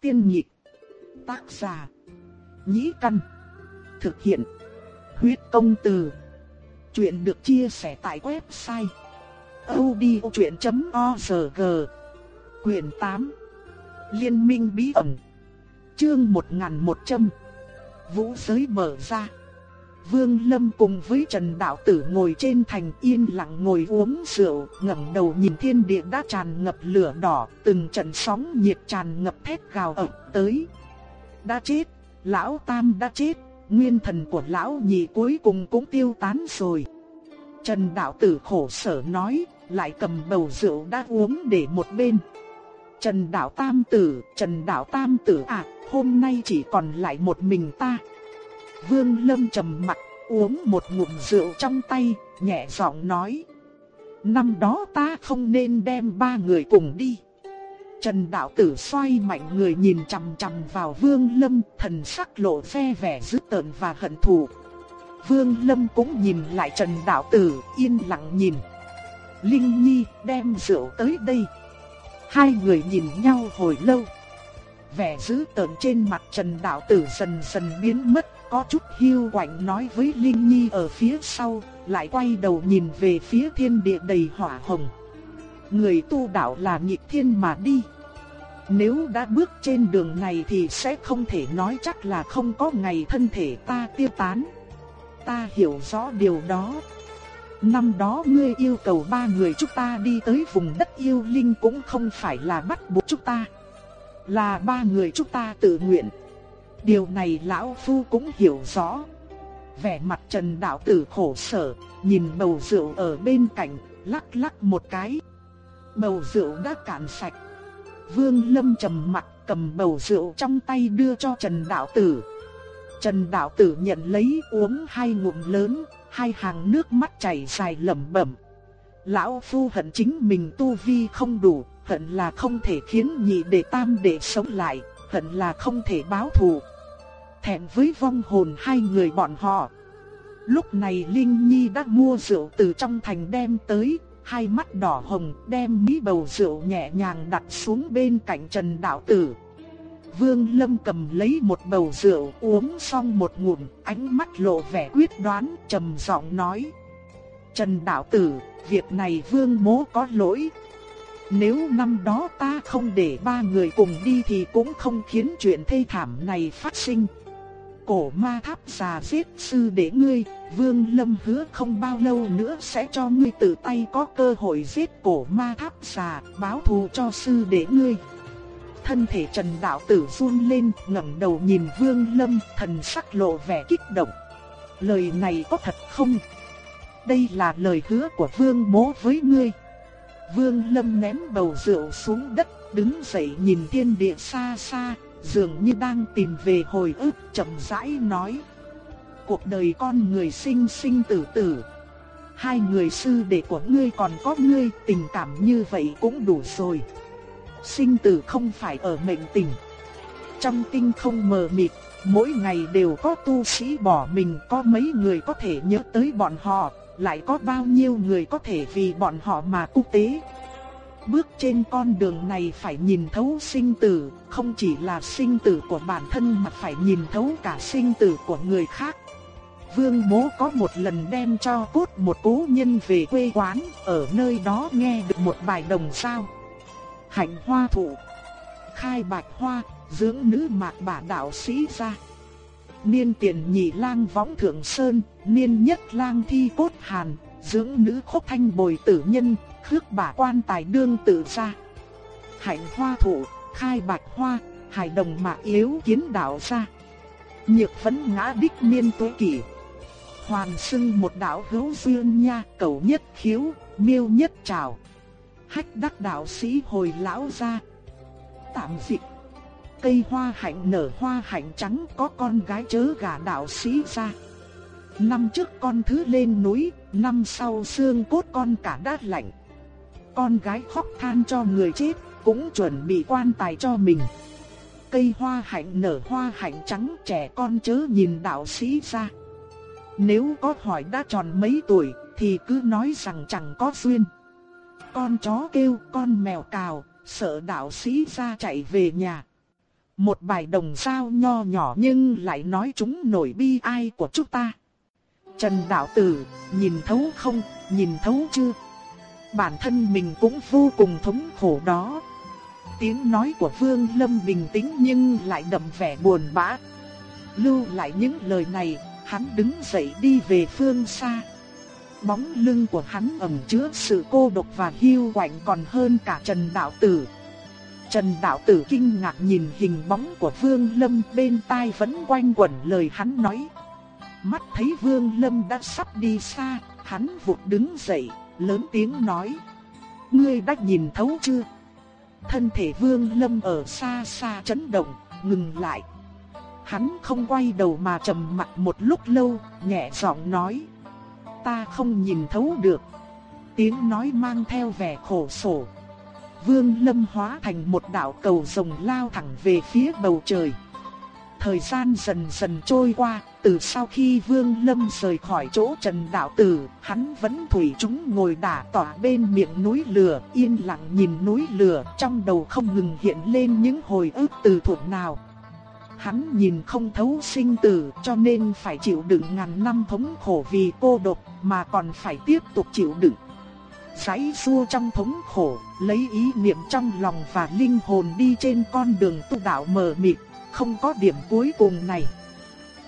Tiên nhị Tác giả. Nhĩ căn. Thực hiện. Huyết công từ. Chuyện được chia sẻ tại website. odchuyện.org Quyền 8 Liên minh bí ẩn Chương 1100 Vũ giới mở ra Vương Lâm cùng với Trần Đạo Tử ngồi trên thành yên lặng ngồi uống rượu, ngẩng đầu nhìn thiên địa đã tràn ngập lửa đỏ, từng trận sóng nhiệt tràn ngập thét gào ập tới. Đã chết, lão Tam đã chết, nguyên thần của lão nhị cuối cùng cũng tiêu tán rồi. Trần Đạo Tử khổ sở nói, lại cầm bầu rượu đã uống để một bên. Trần Đạo Tam Tử, Trần Đạo Tam Tử à, hôm nay chỉ còn lại một mình ta. Vương Lâm trầm mặt, uống một ngụm rượu trong tay, nhẹ giọng nói. Năm đó ta không nên đem ba người cùng đi. Trần Đạo Tử xoay mạnh người nhìn chằm chằm vào Vương Lâm, thần sắc lộ ve vẻ dữ tợn và hận thù. Vương Lâm cũng nhìn lại Trần Đạo Tử, yên lặng nhìn. Linh Nhi đem rượu tới đây. Hai người nhìn nhau hồi lâu. Vẻ dữ tợn trên mặt Trần Đạo Tử dần dần biến mất, có chút hiu quạnh nói với Linh Nhi ở phía sau, lại quay đầu nhìn về phía thiên địa đầy hỏa hồng. Người tu đạo là nghịch thiên mà đi. Nếu đã bước trên đường này thì sẽ không thể nói chắc là không có ngày thân thể ta tiêu tán. Ta hiểu rõ điều đó. Năm đó ngươi yêu cầu ba người chúng ta đi tới vùng đất yêu linh cũng không phải là bắt buộc chúng ta. Là ba người chúng ta tự nguyện. Điều này lão phu cũng hiểu rõ. Vẻ mặt Trần đạo tử khổ sở, nhìn bầu rượu ở bên cạnh, lắc lắc một cái. Bầu rượu đã cạn sạch. Vương Lâm trầm mặt cầm bầu rượu trong tay đưa cho Trần đạo tử. Trần đạo tử nhận lấy uống hai ngụm lớn, hai hàng nước mắt chảy dài lẩm bẩm. Lão phu hận chính mình tu vi không đủ, hận là không thể khiến nhị đệ tam đệ sống lại, hận là không thể báo thù. Thẹn với vong hồn hai người bọn họ. Lúc này Linh Nhi đã mua rượu từ trong thành đem tới, hai mắt đỏ hồng đem mỹ bầu rượu nhẹ nhàng đặt xuống bên cạnh Trần Đạo Tử. Vương Lâm cầm lấy một bầu rượu uống xong một ngụm, ánh mắt lộ vẻ quyết đoán, trầm giọng nói. Trần Đạo Tử, việc này Vương Mố có lỗi. Nếu năm đó ta không để ba người cùng đi thì cũng không khiến chuyện thê thảm này phát sinh. Cổ ma tháp già giết sư để ngươi, Vương Lâm hứa không bao lâu nữa sẽ cho ngươi tự tay có cơ hội giết cổ ma tháp già, báo thù cho sư để ngươi. Thân thể Trần Đạo Tử run lên, ngẩng đầu nhìn Vương Lâm, thần sắc lộ vẻ kích động. Lời này có thật không? Đây là lời hứa của Vương bố với ngươi. Vương Lâm ném bầu rượu xuống đất, đứng dậy nhìn thiên địa xa xa, dường như đang tìm về hồi ức, chậm rãi nói: "Cuộc đời con người sinh sinh tử tử, hai người sư đệ của ngươi còn có ngươi, tình cảm như vậy cũng đủ rồi. Sinh tử không phải ở mệnh tình. Trong tinh không mờ mịt, mỗi ngày đều có tu sĩ bỏ mình, có mấy người có thể nhớ tới bọn họ, lại có bao nhiêu người có thể vì bọn họ mà cung tế. Bước trên con đường này phải nhìn thấu sinh tử, không chỉ là sinh tử của bản thân mà phải nhìn thấu cả sinh tử của người khác. Vương bố có một lần đem cho cốt một cố nhân về quê quán, ở nơi đó nghe được một bài đồng sao. Hạnh hoa thụ, khai bạch hoa, dưỡng nữ mạc bà đạo sĩ ra. Niên tiền nhị lang võng thượng sơn, niên nhất lang thi cốt hàn, dưỡng nữ khốc thanh bồi tử nhân, khước bà quan tài đương tự ra. Hạnh hoa thụ, khai bạch hoa, hải đồng mạ yếu kiến đạo ra. Nhược phấn ngã đích niên tuế kỷ. Hoàn sưng một đạo hữu duyên nha, cầu nhất khiếu, miêu nhất trào. Hách đắc đạo sĩ hồi lão ra. Tạm dịch. Cây hoa hạnh nở hoa hạnh trắng có con gái chớ gả đạo sĩ ra. Năm trước con thứ lên núi, năm sau xương cốt con cả đát lạnh. Con gái khóc than cho người chết, cũng chuẩn bị quan tài cho mình. Cây hoa hạnh nở hoa hạnh trắng trẻ con chớ nhìn đạo sĩ ra. Nếu có hỏi đã tròn mấy tuổi, thì cứ nói rằng chẳng có duyên. Con chó kêu, con mèo cào, sợ đạo sĩ ra chạy về nhà. Một bài đồng sao nho nhỏ nhưng lại nói chúng nổi bi ai của chúng ta. Trần Đạo Tử, nhìn thấu không, nhìn thấu chưa? Bản thân mình cũng vô cùng thống khổ đó. Tiếng nói của Vương Lâm bình tĩnh nhưng lại đậm vẻ buồn bã. Lưu lại những lời này, hắn đứng dậy đi về phương xa. Bóng lưng của hắn ẩn chứa sự cô độc và hiu quạnh còn hơn cả Trần Đạo Tử. Trần Đạo Tử kinh ngạc nhìn hình bóng của Vương Lâm bên tai vẫn quanh quẩn lời hắn nói. Mắt thấy Vương Lâm đã sắp đi xa, hắn vụt đứng dậy, lớn tiếng nói. Ngươi đã nhìn thấu chưa? Thân thể Vương Lâm ở xa xa chấn động, ngừng lại. Hắn không quay đầu mà trầm mặt một lúc lâu, nhẹ giọng nói. Ta không nhìn thấu được. Tiếng nói mang theo vẻ khổ sở. Vương Lâm hóa thành một đạo cầu rồng lao thẳng về phía bầu trời. Thời gian dần dần trôi qua, từ sau khi Vương Lâm rời khỏi chỗ Trần Đạo Tử, hắn vẫn thủy chúng ngồi đả tỏa bên miệng núi lửa, yên lặng nhìn núi lửa, trong đầu không ngừng hiện lên những hồi ức từ thuở nào. Hắn nhìn không thấu sinh tử cho nên phải chịu đựng ngàn năm thống khổ vì cô độc mà còn phải tiếp tục chịu đựng. Giấy xua trong thống khổ, lấy ý niệm trong lòng và linh hồn đi trên con đường tu đạo mờ mịt, không có điểm cuối cùng này.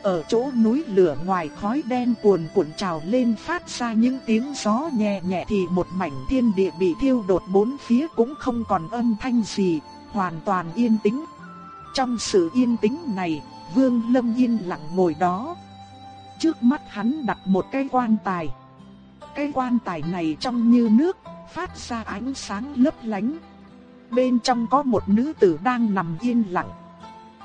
Ở chỗ núi lửa ngoài khói đen cuồn cuộn trào lên phát ra những tiếng gió nhẹ nhẹ thì một mảnh thiên địa bị thiêu đốt bốn phía cũng không còn âm thanh gì, hoàn toàn yên tĩnh. Trong sự yên tĩnh này, Vương Lâm yên lặng ngồi đó. Trước mắt hắn đặt một cái quan tài. Cái quan tài này trong như nước, phát ra ánh sáng lấp lánh. Bên trong có một nữ tử đang nằm yên lặng.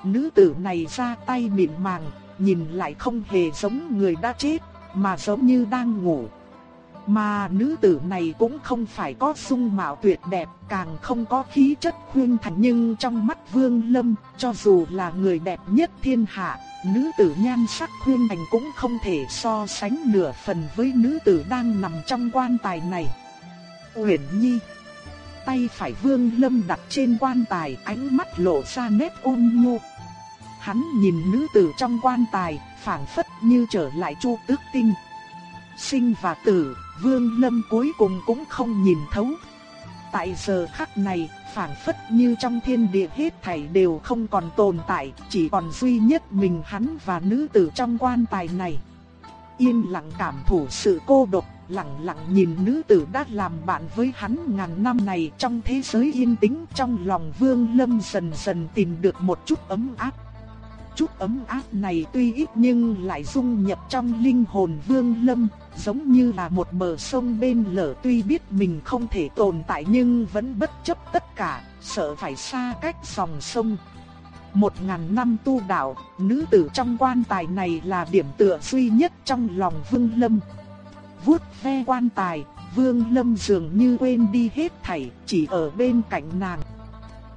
Nữ tử này ra tay mịn màng, nhìn lại không hề giống người đã chết, mà giống như đang ngủ. Mà nữ tử này cũng không phải có dung mạo tuyệt đẹp, càng không có khí chất khuyên thành nhưng trong mắt Vương Lâm, cho dù là người đẹp nhất thiên hạ, nữ tử nhan sắc khuyên thành cũng không thể so sánh nửa phần với nữ tử đang nằm trong quan tài này. Uyển Nhi Tay phải Vương Lâm đặt trên quan tài, ánh mắt lộ ra nét ôn nhu. Hắn nhìn nữ tử trong quan tài, phảng phất như trở lại Chu Tước Tinh. Sinh và tử, Vương Lâm cuối cùng cũng không nhìn thấu. Tại giờ khắc này, phảng phất như trong thiên địa hết thảy đều không còn tồn tại, chỉ còn duy nhất mình hắn và nữ tử trong quan tài này. Yên lặng cảm thụ sự cô độc, lặng lặng nhìn nữ tử đã làm bạn với hắn ngàn năm này trong thế giới yên tĩnh trong lòng Vương Lâm dần dần tìm được một chút ấm áp chút ấm áp này tuy ít nhưng lại dung nhập trong linh hồn Vương Lâm, giống như là một bờ sông bên lở tuy biết mình không thể tồn tại nhưng vẫn bất chấp tất cả, sợ phải xa cách dòng sông. Một ngàn năm tu đạo, nữ tử trong quan tài này là điểm tựa duy nhất trong lòng Vương Lâm. Vuốt ve quan tài, Vương Lâm dường như quên đi hết thảy, chỉ ở bên cạnh nàng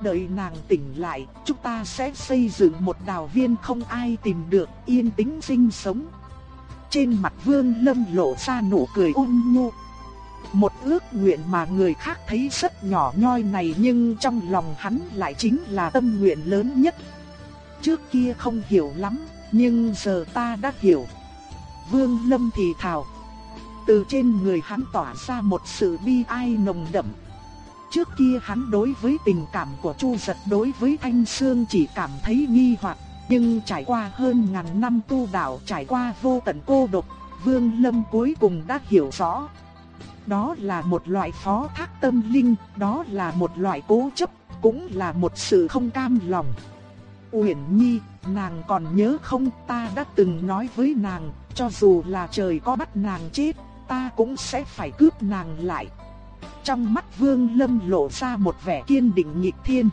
đợi nàng tỉnh lại, chúng ta sẽ xây dựng một đào viên không ai tìm được, yên tĩnh sinh sống. Trên mặt Vương Lâm lộ ra nụ cười ôn nhu. Một ước nguyện mà người khác thấy rất nhỏ nhoi này nhưng trong lòng hắn lại chính là tâm nguyện lớn nhất. Trước kia không hiểu lắm, nhưng giờ ta đã hiểu. Vương Lâm thì thào. Từ trên người hắn tỏa ra một sự bi ai nồng đậm. Trước kia hắn đối với tình cảm của Chu Giật đối với Thanh Sương chỉ cảm thấy nghi hoặc, nhưng trải qua hơn ngàn năm tu đạo, trải qua vô tận cô độc, Vương Lâm cuối cùng đã hiểu rõ. Đó là một loại phó thác tâm linh, đó là một loại cố chấp, cũng là một sự không cam lòng. Uyển Nhi, nàng còn nhớ không ta đã từng nói với nàng, cho dù là trời có bắt nàng chết, ta cũng sẽ phải cướp nàng lại. Trong mắt Vương Lâm lộ ra một vẻ kiên định nghịch thiên.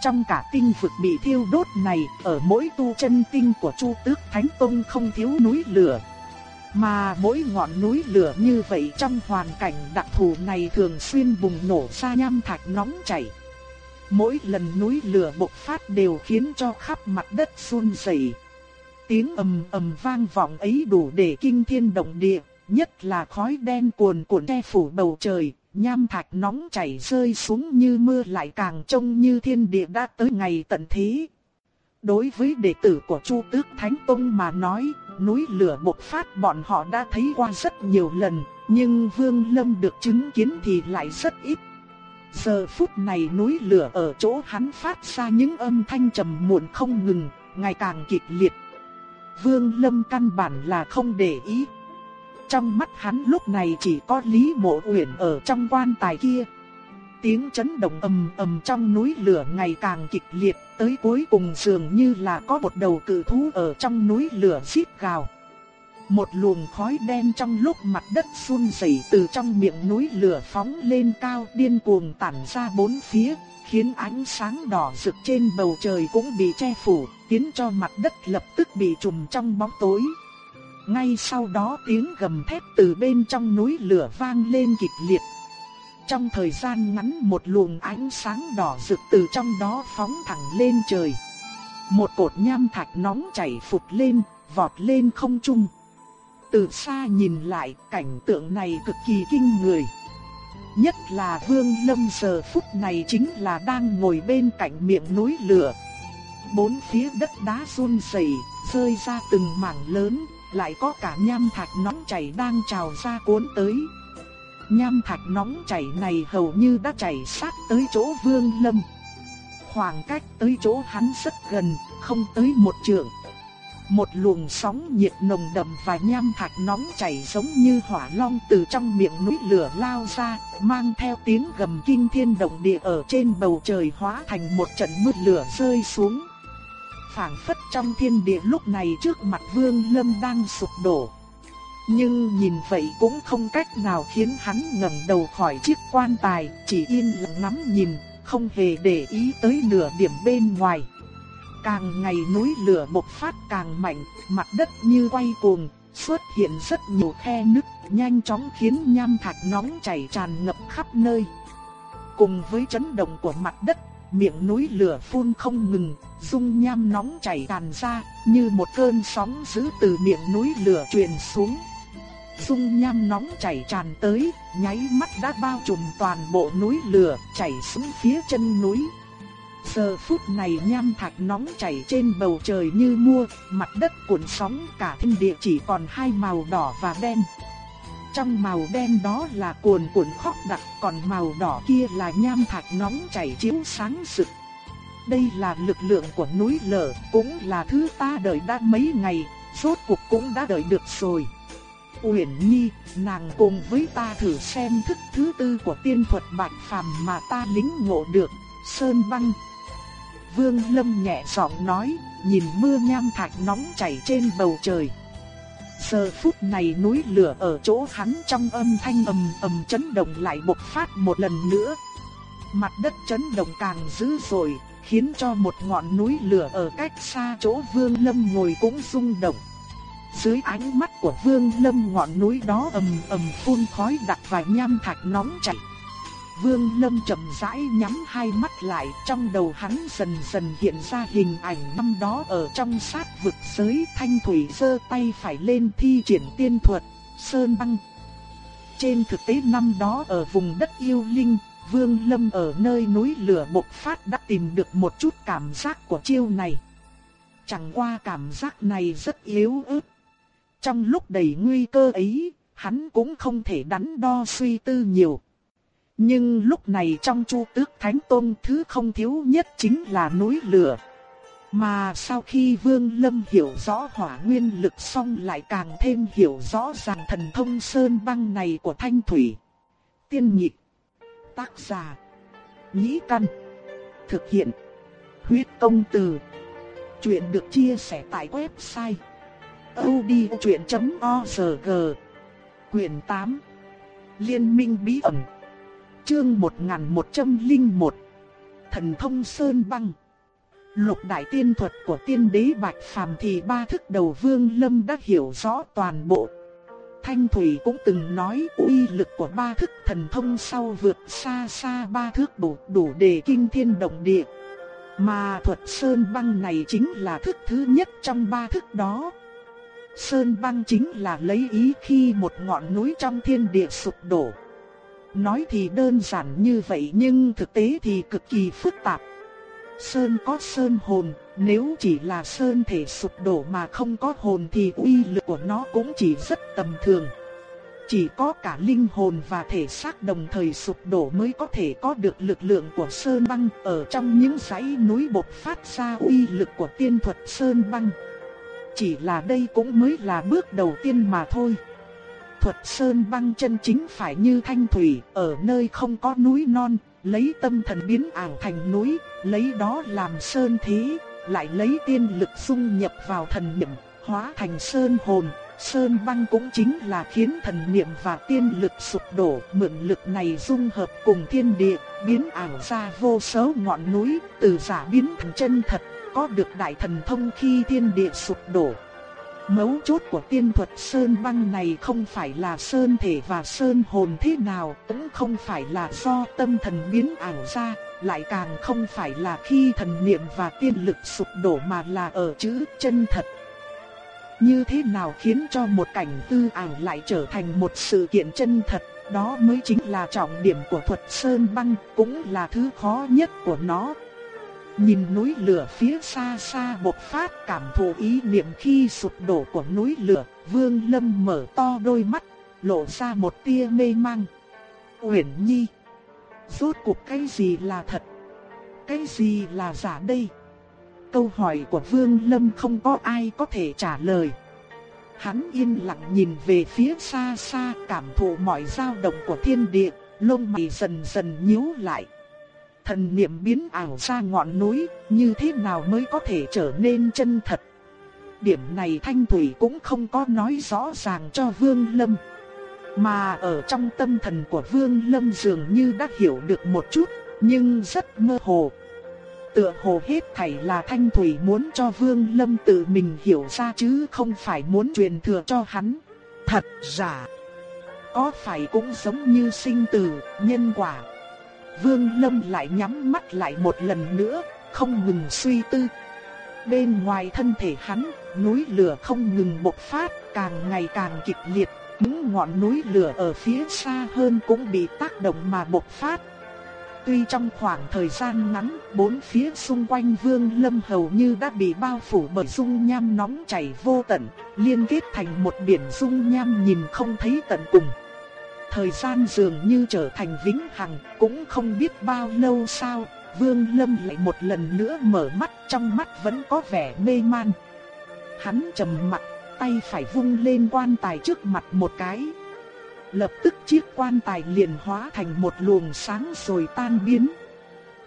Trong cả tinh vực bị thiêu đốt này, ở mỗi tu chân tinh của Chu Tước Thánh Tông không thiếu núi lửa. Mà mỗi ngọn núi lửa như vậy trong hoàn cảnh đặc thù này thường xuyên bùng nổ ra nham thạch nóng chảy. Mỗi lần núi lửa bộc phát đều khiến cho khắp mặt đất run rẩy. Tiếng ầm ầm vang vọng ấy đủ để kinh thiên động địa, nhất là khói đen cuồn cuộn che phủ bầu trời, nham thạch nóng chảy rơi xuống như mưa lại càng trông như thiên địa đã tới ngày tận thế, Đối với đệ tử của Chu Tước Thánh Tông mà nói, núi lửa bộc phát bọn họ đã thấy qua rất nhiều lần, nhưng Vương Lâm được chứng kiến thì lại rất ít. Giờ phút này núi lửa ở chỗ hắn phát ra những âm thanh trầm muộn không ngừng, ngày càng kịch liệt. Vương Lâm căn bản là không để ý. Trong mắt hắn lúc này chỉ có Lý Mộ Uyển ở trong quan tài kia. Tiếng chấn động ầm ầm trong núi lửa ngày càng kịch liệt, tới cuối cùng dường như là có một đầu cự thú ở trong núi lửa xít gào. Một luồng khói đen trong lúc mặt đất run rẩy từ trong miệng núi lửa phóng lên cao điên cuồng tản ra bốn phía, khiến ánh sáng đỏ rực trên bầu trời cũng bị che phủ, khiến cho mặt đất lập tức bị trùm trong bóng tối. Ngay sau đó tiếng gầm thét từ bên trong núi lửa vang lên kịch liệt. Trong thời gian ngắn một luồng ánh sáng đỏ rực từ trong đó phóng thẳng lên trời. Một cột nham thạch nóng chảy phụt lên, vọt lên không trung. Từ xa nhìn lại, cảnh tượng này cực kỳ kinh người. Nhất là Vương Lâm giờ phút này chính là đang ngồi bên cạnh miệng núi lửa. Bốn phía đất đá run rẩy, rơi ra từng mảng lớn, lại có cả nham thạch nóng chảy đang trào ra cuốn tới. Nham thạch nóng chảy này hầu như đã chảy sát tới chỗ Vương Lâm. Khoảng cách tới chỗ hắn rất gần, không tới một trượng. Một luồng sóng nhiệt nồng đậm và nham thạch nóng chảy giống như hỏa long từ trong miệng núi lửa lao ra, mang theo tiếng gầm kinh thiên động địa ở trên bầu trời hóa thành một trận mưa lửa rơi xuống. Phảng phất trong thiên địa lúc này trước mặt Vương Lâm đang sụp đổ. Nhưng nhìn vậy cũng không cách nào khiến hắn ngẩng đầu khỏi chiếc quan tài, chỉ yên lặng ngắm nhìn, không hề để ý tới nửa điểm bên ngoài. Càng ngày núi lửa bộc phát càng mạnh, mặt đất như quay cuồng, xuất hiện rất nhiều khe nứt, nhanh chóng khiến nham thạch nóng chảy tràn ngập khắp nơi. Cùng với chấn động của mặt đất, miệng núi lửa phun không ngừng, dung nham nóng chảy tràn ra, như một cơn sóng dữ từ miệng núi lửa truyền xuống. Dung nham nóng chảy tràn tới, nháy mắt đã bao trùm toàn bộ núi lửa, chảy xuống phía chân núi. Giờ phút này nham thạch nóng chảy trên bầu trời như mua, mặt đất cuộn sóng cả thiên địa chỉ còn hai màu đỏ và đen. Trong màu đen đó là cuồn cuộn khóc đặc, còn màu đỏ kia là nham thạch nóng chảy chiếu sáng rực. Đây là lực lượng của núi lở, cũng là thứ ta đợi đã mấy ngày, rốt cuộc cũng đã đợi được rồi. Uyển Nhi, nàng cùng với ta thử xem thức thứ tư của tiên thuật bạch phàm mà ta lính ngộ được, Sơn Băng, Vương Lâm nhẹ giọng nói, nhìn mưa nham thạch nóng chảy trên bầu trời. Giờ phút này núi lửa ở chỗ hắn trong âm thanh ầm ầm chấn động lại bộc phát một lần nữa. Mặt đất chấn động càng dữ dội, khiến cho một ngọn núi lửa ở cách xa chỗ Vương Lâm ngồi cũng rung động. Dưới ánh mắt của Vương Lâm ngọn núi đó ầm ầm phun khói đặc và nham thạch nóng chảy. Vương Lâm chậm rãi nhắm hai mắt lại, trong đầu hắn dần dần hiện ra hình ảnh năm đó ở trong sát vực giới thanh thủy giơ tay phải lên thi triển tiên thuật, sơn băng. Trên thực tế năm đó ở vùng đất yêu linh, Vương Lâm ở nơi núi lửa bộc phát đã tìm được một chút cảm giác của chiêu này. Chẳng qua cảm giác này rất yếu ớt. Trong lúc đầy nguy cơ ấy, hắn cũng không thể đắn đo suy tư nhiều. Nhưng lúc này trong chu tước thánh tôn thứ không thiếu nhất chính là núi lửa. Mà sau khi Vương Lâm hiểu rõ hỏa nguyên lực xong lại càng thêm hiểu rõ ràng thần thông sơn băng này của Thanh Thủy. Tiên nhịp. Tác giả. Nhĩ căn. Thực hiện. Huyết công từ. Chuyện được chia sẻ tại website. odchuyện.org Quyền 8. Liên minh bí ẩn Chương 1101 Thần thông Sơn Băng Lục đại tiên thuật của tiên đế Bạch Phàm thì ba thức đầu vương lâm đã hiểu rõ toàn bộ. Thanh Thủy cũng từng nói uy lực của ba thức thần thông sau vượt xa xa ba thước đủ, đủ để kinh thiên động địa. Mà thuật Sơn Băng này chính là thức thứ nhất trong ba thức đó. Sơn Băng chính là lấy ý khi một ngọn núi trong thiên địa sụp đổ. Nói thì đơn giản như vậy nhưng thực tế thì cực kỳ phức tạp. Sơn có sơn hồn, nếu chỉ là sơn thể sụp đổ mà không có hồn thì uy lực của nó cũng chỉ rất tầm thường. Chỉ có cả linh hồn và thể xác đồng thời sụp đổ mới có thể có được lực lượng của Sơn Băng ở trong những dãy núi bộc phát ra uy lực của tiên thuật Sơn Băng. Chỉ là đây cũng mới là bước đầu tiên mà thôi. Thuật Sơn Băng chân chính phải như thanh thủy, ở nơi không có núi non, lấy tâm thần biến ảo thành núi, lấy đó làm sơn thí, lại lấy tiên lực dung nhập vào thần niệm, hóa thành sơn hồn, Sơn băng cũng chính là khiến thần niệm và tiên lực sụp đổ, mượn lực này dung hợp cùng thiên địa, biến ảo ra vô số ngọn núi, từ giả biến thành chân thật, có được đại thần thông khi thiên địa sụp đổ. Mấu chốt của tiên thuật sơn băng này không phải là sơn thể và sơn hồn thế nào, cũng không phải là do tâm thần biến ảo ra, lại càng không phải là khi thần niệm và tiên lực sụp đổ mà là ở chữ chân thật. Như thế nào khiến cho một cảnh tư ảo lại trở thành một sự kiện chân thật, đó mới chính là trọng điểm của thuật sơn băng, cũng là thứ khó nhất của nó. Nhìn núi lửa phía xa xa bộc phát cảm thụ ý niệm khi sụp đổ của núi lửa, Vương Lâm mở to đôi mắt, lộ ra một tia mê mang. Uyển Nhi, rốt cuộc cái gì là thật? Cái gì là giả đây? Câu hỏi của Vương Lâm không có ai có thể trả lời. Hắn yên lặng nhìn về phía xa xa cảm thụ mọi dao động của thiên địa, lông mày dần dần nhíu lại. Thần niệm biến ảo ra ngọn núi, như thế nào mới có thể trở nên chân thật? Điểm này Thanh Thủy cũng không có nói rõ ràng cho Vương Lâm. Mà ở trong tâm thần của Vương Lâm dường như đã hiểu được một chút, nhưng rất mơ hồ. Tựa hồ hết thảy là Thanh Thủy muốn cho Vương Lâm tự mình hiểu ra chứ không phải muốn truyền thừa cho hắn. Thật giả. Có phải cũng giống như sinh tử, nhân quả. Vương Lâm lại nhắm mắt lại một lần nữa, không ngừng suy tư. Bên ngoài thân thể hắn, núi lửa không ngừng bộc phát, càng ngày càng kịch liệt. Những ngọn núi lửa ở phía xa hơn cũng bị tác động mà bộc phát, Tuy trong khoảng thời gian ngắn, bốn phía xung quanh Vương Lâm hầu như đã bị bao phủ bởi dung nham nóng chảy vô tận, liên kết thành một biển dung nham nhìn không thấy tận cùng. Thời gian dường như trở thành vĩnh hằng, cũng không biết bao lâu sau, Vương Lâm lại một lần nữa mở mắt, trong mắt vẫn có vẻ mê man. Hắn trầm mặt, tay phải vung lên quan tài trước mặt một cái, Lập tức chiếc quan tài liền hóa thành một luồng sáng rồi tan biến.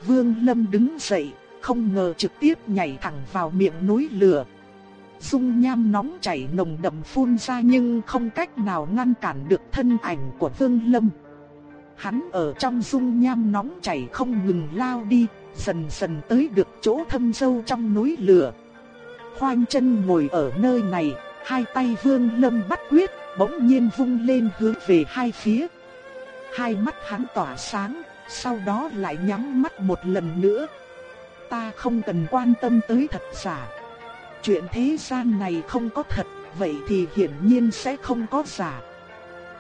Vương Lâm đứng dậy, không ngờ trực tiếp nhảy thẳng vào miệng núi lửa. Dung nham nóng chảy nồng đậm phun ra nhưng không cách nào ngăn cản được thân ảnh của Vương Lâm. Hắn ở trong dung nham nóng chảy không ngừng lao đi, dần dần tới được chỗ thâm sâu trong núi lửa. Khoanh chân ngồi ở nơi này, hai tay Vương Lâm bắt quyết, bỗng nhiên vung lên hướng về hai phía. Hai mắt hắn tỏa sáng, sau đó lại nhắm mắt một lần nữa. Ta không cần quan tâm tới thật giả. Chuyện thế gian này không có thật, vậy thì hiển nhiên sẽ không có giả.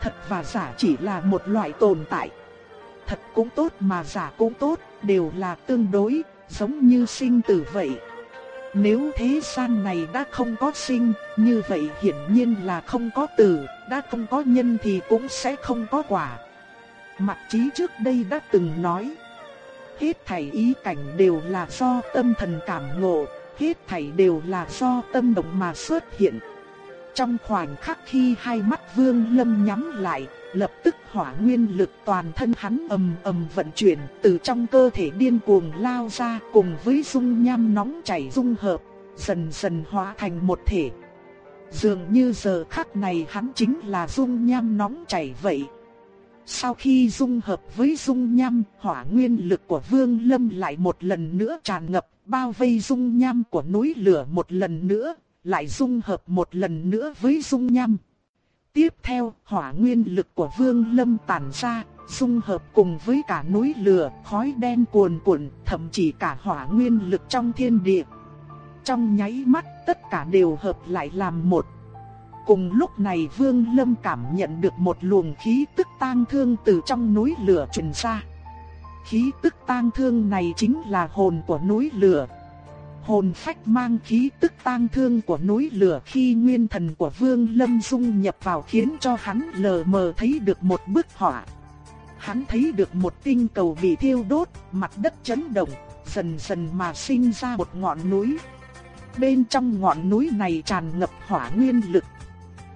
Thật và giả chỉ là một loại tồn tại. Thật cũng tốt mà giả cũng tốt, đều là tương đối, giống như sinh tử vậy. Nếu thế gian này đã không có sinh, như vậy hiển nhiên là không có tử, đã không có nhân thì cũng sẽ không có quả. mặt trí trước đây đã từng nói, hết thảy ý cảnh đều là do tâm thần cảm ngộ, hết thảy đều là do tâm động mà xuất hiện. Trong khoảnh khắc khi hai mắt Vương Lâm nhắm lại, lập tức hỏa nguyên lực toàn thân hắn ầm ầm vận chuyển, từ trong cơ thể điên cuồng lao ra, cùng với dung nham nóng chảy dung hợp, dần dần hóa thành một thể. Dường như giờ khắc này hắn chính là dung nham nóng chảy vậy. Sau khi dung hợp với dung nham, hỏa nguyên lực của Vương Lâm lại một lần nữa tràn ngập, bao vây dung nham của núi lửa một lần nữa, lại dung hợp một lần nữa với dung nham. Tiếp theo, hỏa nguyên lực của Vương Lâm tản ra, dung hợp cùng với cả núi lửa, khói đen cuồn cuộn, thậm chí cả hỏa nguyên lực trong thiên địa. Trong nháy mắt, tất cả đều hợp lại làm một. Cùng lúc này Vương Lâm cảm nhận được một luồng khí tức tang thương từ trong núi lửa truyền ra khí tức tang thương này chính là hồn của núi lửa. Hồn phách mang khí tức tang thương của núi lửa khi nguyên thần của Vương Lâm dung nhập vào khiến cho hắn lờ mờ thấy được một bức họa. Hắn thấy được một tinh cầu bị thiêu đốt, mặt đất chấn động, dần dần mà sinh ra một ngọn núi. Bên trong ngọn núi này tràn ngập hỏa nguyên lực.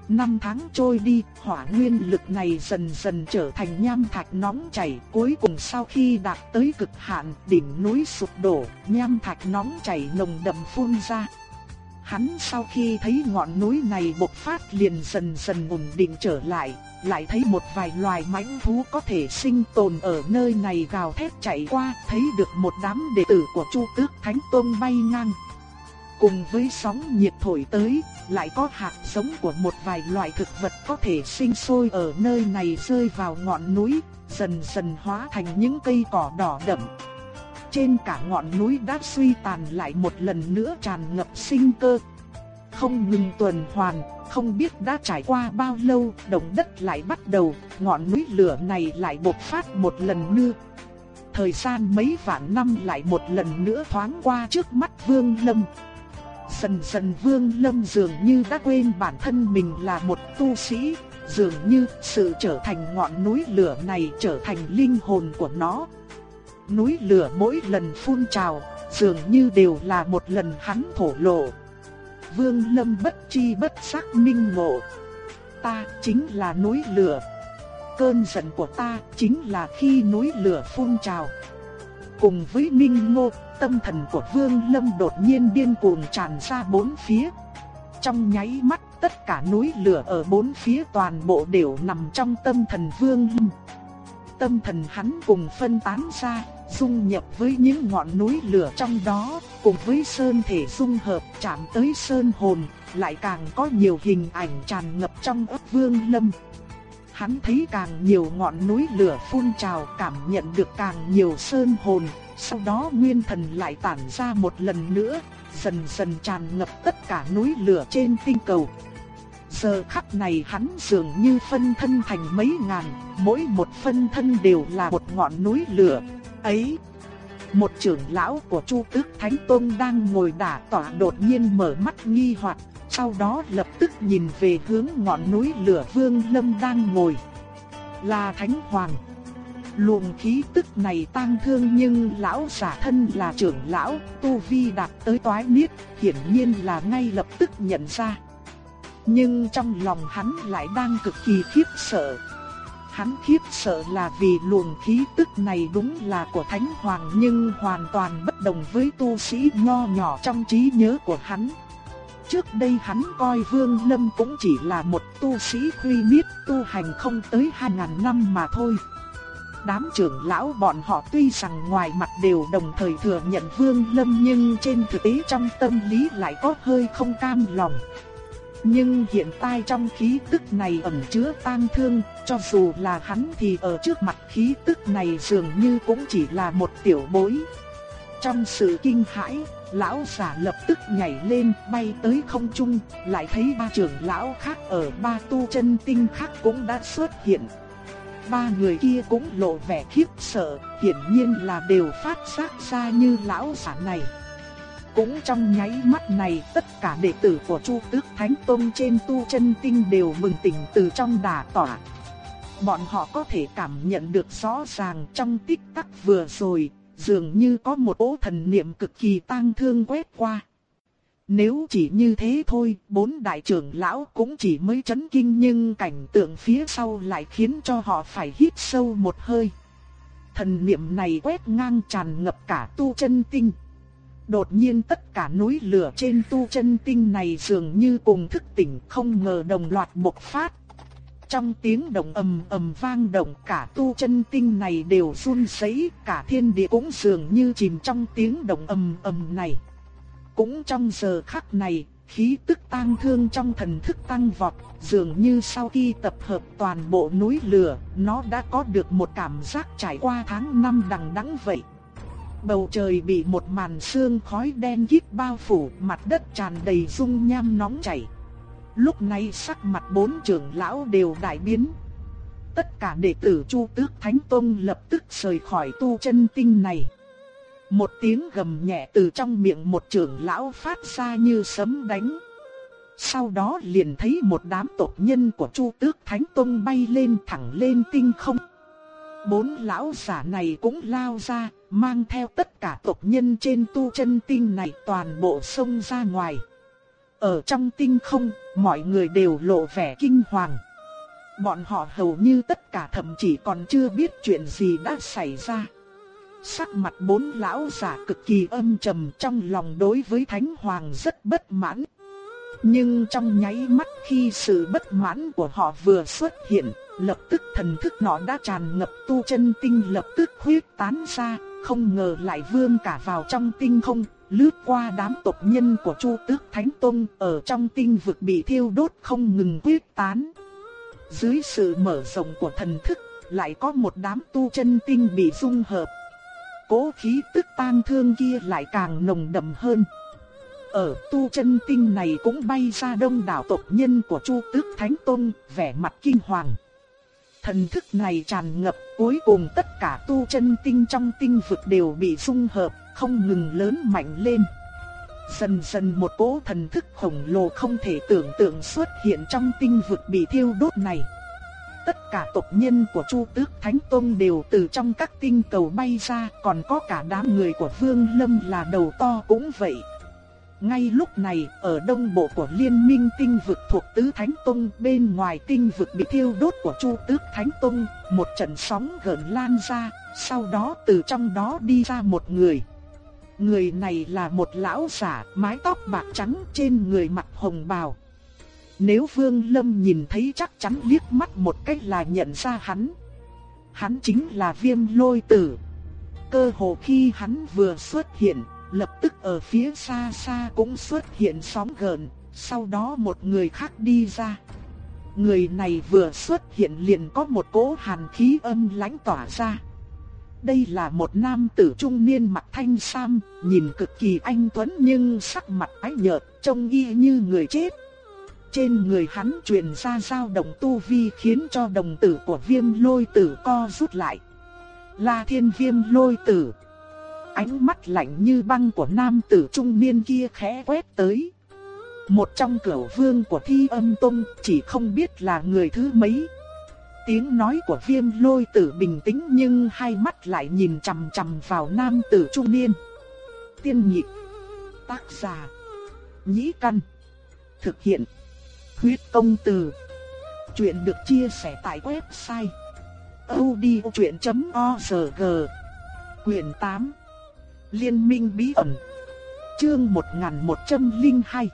Năm tháng trôi đi, hỏa nguyên lực này dần dần trở thành nham thạch nóng chảy, cuối cùng sau khi đạt tới cực hạn, đỉnh núi sụp đổ, nham thạch nóng chảy nồng đậm phun ra. Hắn sau khi thấy ngọn núi này bộc phát liền dần dần ổn định trở lại, lại thấy một vài loài mãnh thú có thể sinh tồn ở nơi này gào thét chạy qua, thấy được một đám đệ tử của Chu Tước Thánh Tông bay ngang. Cùng với sóng nhiệt thổi tới, lại có hạt giống của một vài loại thực vật có thể sinh sôi ở nơi này rơi vào ngọn núi, dần dần hóa thành những cây cỏ đỏ đậm. Trên cả ngọn núi đã suy tàn lại một lần nữa tràn ngập sinh cơ. Không ngừng tuần hoàn, không biết đã trải qua bao lâu, động đất lại bắt đầu, ngọn núi lửa này lại bộc phát một lần nữa. Thời gian mấy vạn năm lại một lần nữa thoáng qua trước mắt Vương Lâm. Dần dần Vương Lâm dường như đã quên bản thân mình là một tu sĩ, dường như sự trở thành ngọn núi lửa này trở thành linh hồn của nó. Núi lửa mỗi lần phun trào, dường như đều là một lần hắn thổ lộ. Vương Lâm bất chi bất giác minh ngộ. Ta chính là núi lửa. Cơn giận của ta chính là khi núi lửa phun trào. Cùng với minh ngộ, tâm thần của Vương Lâm đột nhiên điên cuồng tràn ra bốn phía. Trong nháy mắt, tất cả núi lửa ở bốn phía toàn bộ đều nằm trong tâm thần Vương Lâm. Tâm thần hắn cùng phân tán ra, dung nhập với những ngọn núi lửa trong đó, cùng với sơn thể dung hợp chạm tới sơn hồn, lại càng có nhiều hình ảnh tràn ngập trong ấp Vương Lâm. Hắn thấy càng nhiều ngọn núi lửa phun trào cảm nhận được càng nhiều sơn hồn, sau đó nguyên thần lại tản ra một lần nữa, dần dần tràn ngập tất cả núi lửa trên tinh cầu. Giờ khắc này hắn dường như phân thân thành mấy ngàn, mỗi một phân thân đều là một ngọn núi lửa. Ấy, một trưởng lão của Chu Tước Thánh Tông đang ngồi đả tỏa đột nhiên mở mắt nghi hoặc, sau đó lập tức nhìn về hướng ngọn núi lửa Vương Lâm đang ngồi. Là Thánh Hoàng. Luồng khí tức này tang thương nhưng lão giả thân là trưởng lão, tu vi đạt tới toái niết, hiển nhiên là ngay lập tức nhận ra. Nhưng trong lòng hắn lại đang cực kỳ khiếp sợ. Hắn khiếp sợ là vì luồng khí tức này đúng là của Thánh Hoàng nhưng hoàn toàn bất đồng với tu sĩ nho nhỏ trong trí nhớ của hắn. Trước đây hắn coi Vương Lâm cũng chỉ là một tu sĩ khuy miết tu hành không tới 2.000 năm mà thôi. Đám trưởng lão bọn họ tuy rằng ngoài mặt đều đồng thời thừa nhận Vương Lâm nhưng trên thực tế trong tâm lý lại có hơi không cam lòng. Nhưng hiện tại trong khí tức này ẩn chứa tang thương, cho dù là hắn thì ở trước mặt khí tức này dường như cũng chỉ là một tiểu bối. Trong sự kinh hãi, lão giả lập tức nhảy lên bay tới không trung, lại thấy ba trưởng lão khác ở ba tu chân tinh khác cũng đã xuất hiện. Ba người kia cũng lộ vẻ khiếp sợ, hiển nhiên là đều phát giác ra như lão giả này. Cũng trong nháy mắt này, tất cả đệ tử của Chu Tước Thánh Tông trên tu chân tinh đều mừng tỉnh từ trong đà tỏa. Bọn họ có thể cảm nhận được rõ ràng trong tích tắc vừa rồi, dường như có một ố thần niệm cực kỳ tang thương quét qua. Nếu chỉ như thế thôi, bốn đại trưởng lão cũng chỉ mới chấn kinh nhưng cảnh tượng phía sau lại khiến cho họ phải hít sâu một hơi. Thần niệm này quét ngang tràn ngập cả tu chân tinh. Đột nhiên tất cả núi lửa trên tu chân tinh này dường như cùng thức tỉnh không ngờ đồng loạt bộc phát. Trong tiếng động ầm ầm vang động cả tu chân tinh này đều run rẩy, cả thiên địa cũng dường như chìm trong tiếng động ầm ầm này. Cũng trong giờ khắc này, khí tức tang thương trong thần thức tăng vọt, dường như sau khi tập hợp toàn bộ núi lửa, nó đã có được một cảm giác trải qua tháng năm đằng đẵng vậy. Bầu trời bị một màn sương khói đen giết bao phủ, mặt đất tràn đầy dung nham nóng chảy. Lúc này sắc mặt bốn trưởng lão đều đại biến. tất cả đệ tử Chu Tước Thánh Tông lập tức rời khỏi tu chân tinh này. Một tiếng gầm nhẹ từ trong miệng một trưởng lão phát ra như sấm đánh. Sau đó liền thấy một đám tộc nhân của Chu Tước Thánh Tông bay lên thẳng lên tinh không. Bốn lão giả này cũng lao ra, mang theo tất cả tộc nhân trên tu chân tinh này toàn bộ sông ra ngoài. Ở trong tinh không, mọi người đều lộ vẻ kinh hoàng. Bọn họ hầu như tất cả thậm chí còn chưa biết chuyện gì đã xảy ra. Sắc mặt bốn lão giả cực kỳ âm trầm trong lòng đối với Thánh Hoàng rất bất mãn. Nhưng trong nháy mắt khi sự bất mãn của họ vừa xuất hiện, lập tức thần thức nó đã tràn ngập tu chân tinh lập tức huyết tán ra, không ngờ lại vươn cả vào trong tinh không, lướt qua đám tộc nhân của Chu Tước Thánh Tông ở trong tinh vực bị thiêu đốt không ngừng huyết tán. Dưới sự mở rộng của thần thức, lại có một đám tu chân tinh bị dung hợp. Cố khí tức tang thương kia lại càng nồng đậm hơn. Ở tu chân tinh này cũng bay ra đông đảo tộc nhân của Chu Tước Thánh Tôn, vẻ mặt kinh hoàng. Thần thức này tràn ngập, cuối cùng tất cả tu chân tinh trong tinh vực đều bị dung hợp, không ngừng lớn mạnh lên. Dần dần một cỗ thần thức khổng lồ không thể tưởng tượng xuất hiện trong tinh vực bị thiêu đốt này. Tất cả tộc nhân của Chu Tước Thánh Tông đều từ trong các tinh cầu bay ra, còn có cả đám người của Vương Lâm là đầu to cũng vậy. Ngay lúc này, ở đông bộ của liên minh tinh vực thuộc Tứ Thánh Tông bên ngoài tinh vực bị thiêu đốt của Chu Tước Thánh Tông, một trận sóng gợn lan ra, sau đó từ trong đó đi ra một người. Người này là một lão giả, mái tóc bạc trắng trên người mặt hồng bào. Nếu Vương Lâm nhìn thấy chắc chắn liếc mắt một cách là nhận ra hắn. Hắn chính là Viêm Lôi Tử. Cơ hồ khi hắn vừa xuất hiện, lập tức ở phía xa xa cũng xuất hiện sóng gợn, sau đó một người khác đi ra. Người này vừa xuất hiện liền có một cỗ hàn khí âm lãnh tỏa ra. Đây là một nam tử trung niên mặt thanh sam, nhìn cực kỳ anh tuấn nhưng sắc mặt ái nhợt, trông y như người chết. Trên người hắn truyền ra dao động tu vi khiến cho đồng tử của viêm lôi tử co rút lại. La thiên viêm lôi tử. Ánh mắt lạnh như băng của nam tử trung niên kia khẽ quét tới. Một trong cửu vương của thi âm tông chỉ không biết là người thứ mấy, Tiếng nói của viêm lôi tử bình tĩnh nhưng hai mắt lại nhìn chằm chằm vào nam tử trung niên. Tiên nhị Tác giả. Nhĩ căn. Thực hiện. Huyết công từ. Chuyện được chia sẻ tại website. odchuyện.org Quyền 8 Liên minh bí ẩn Chương 1102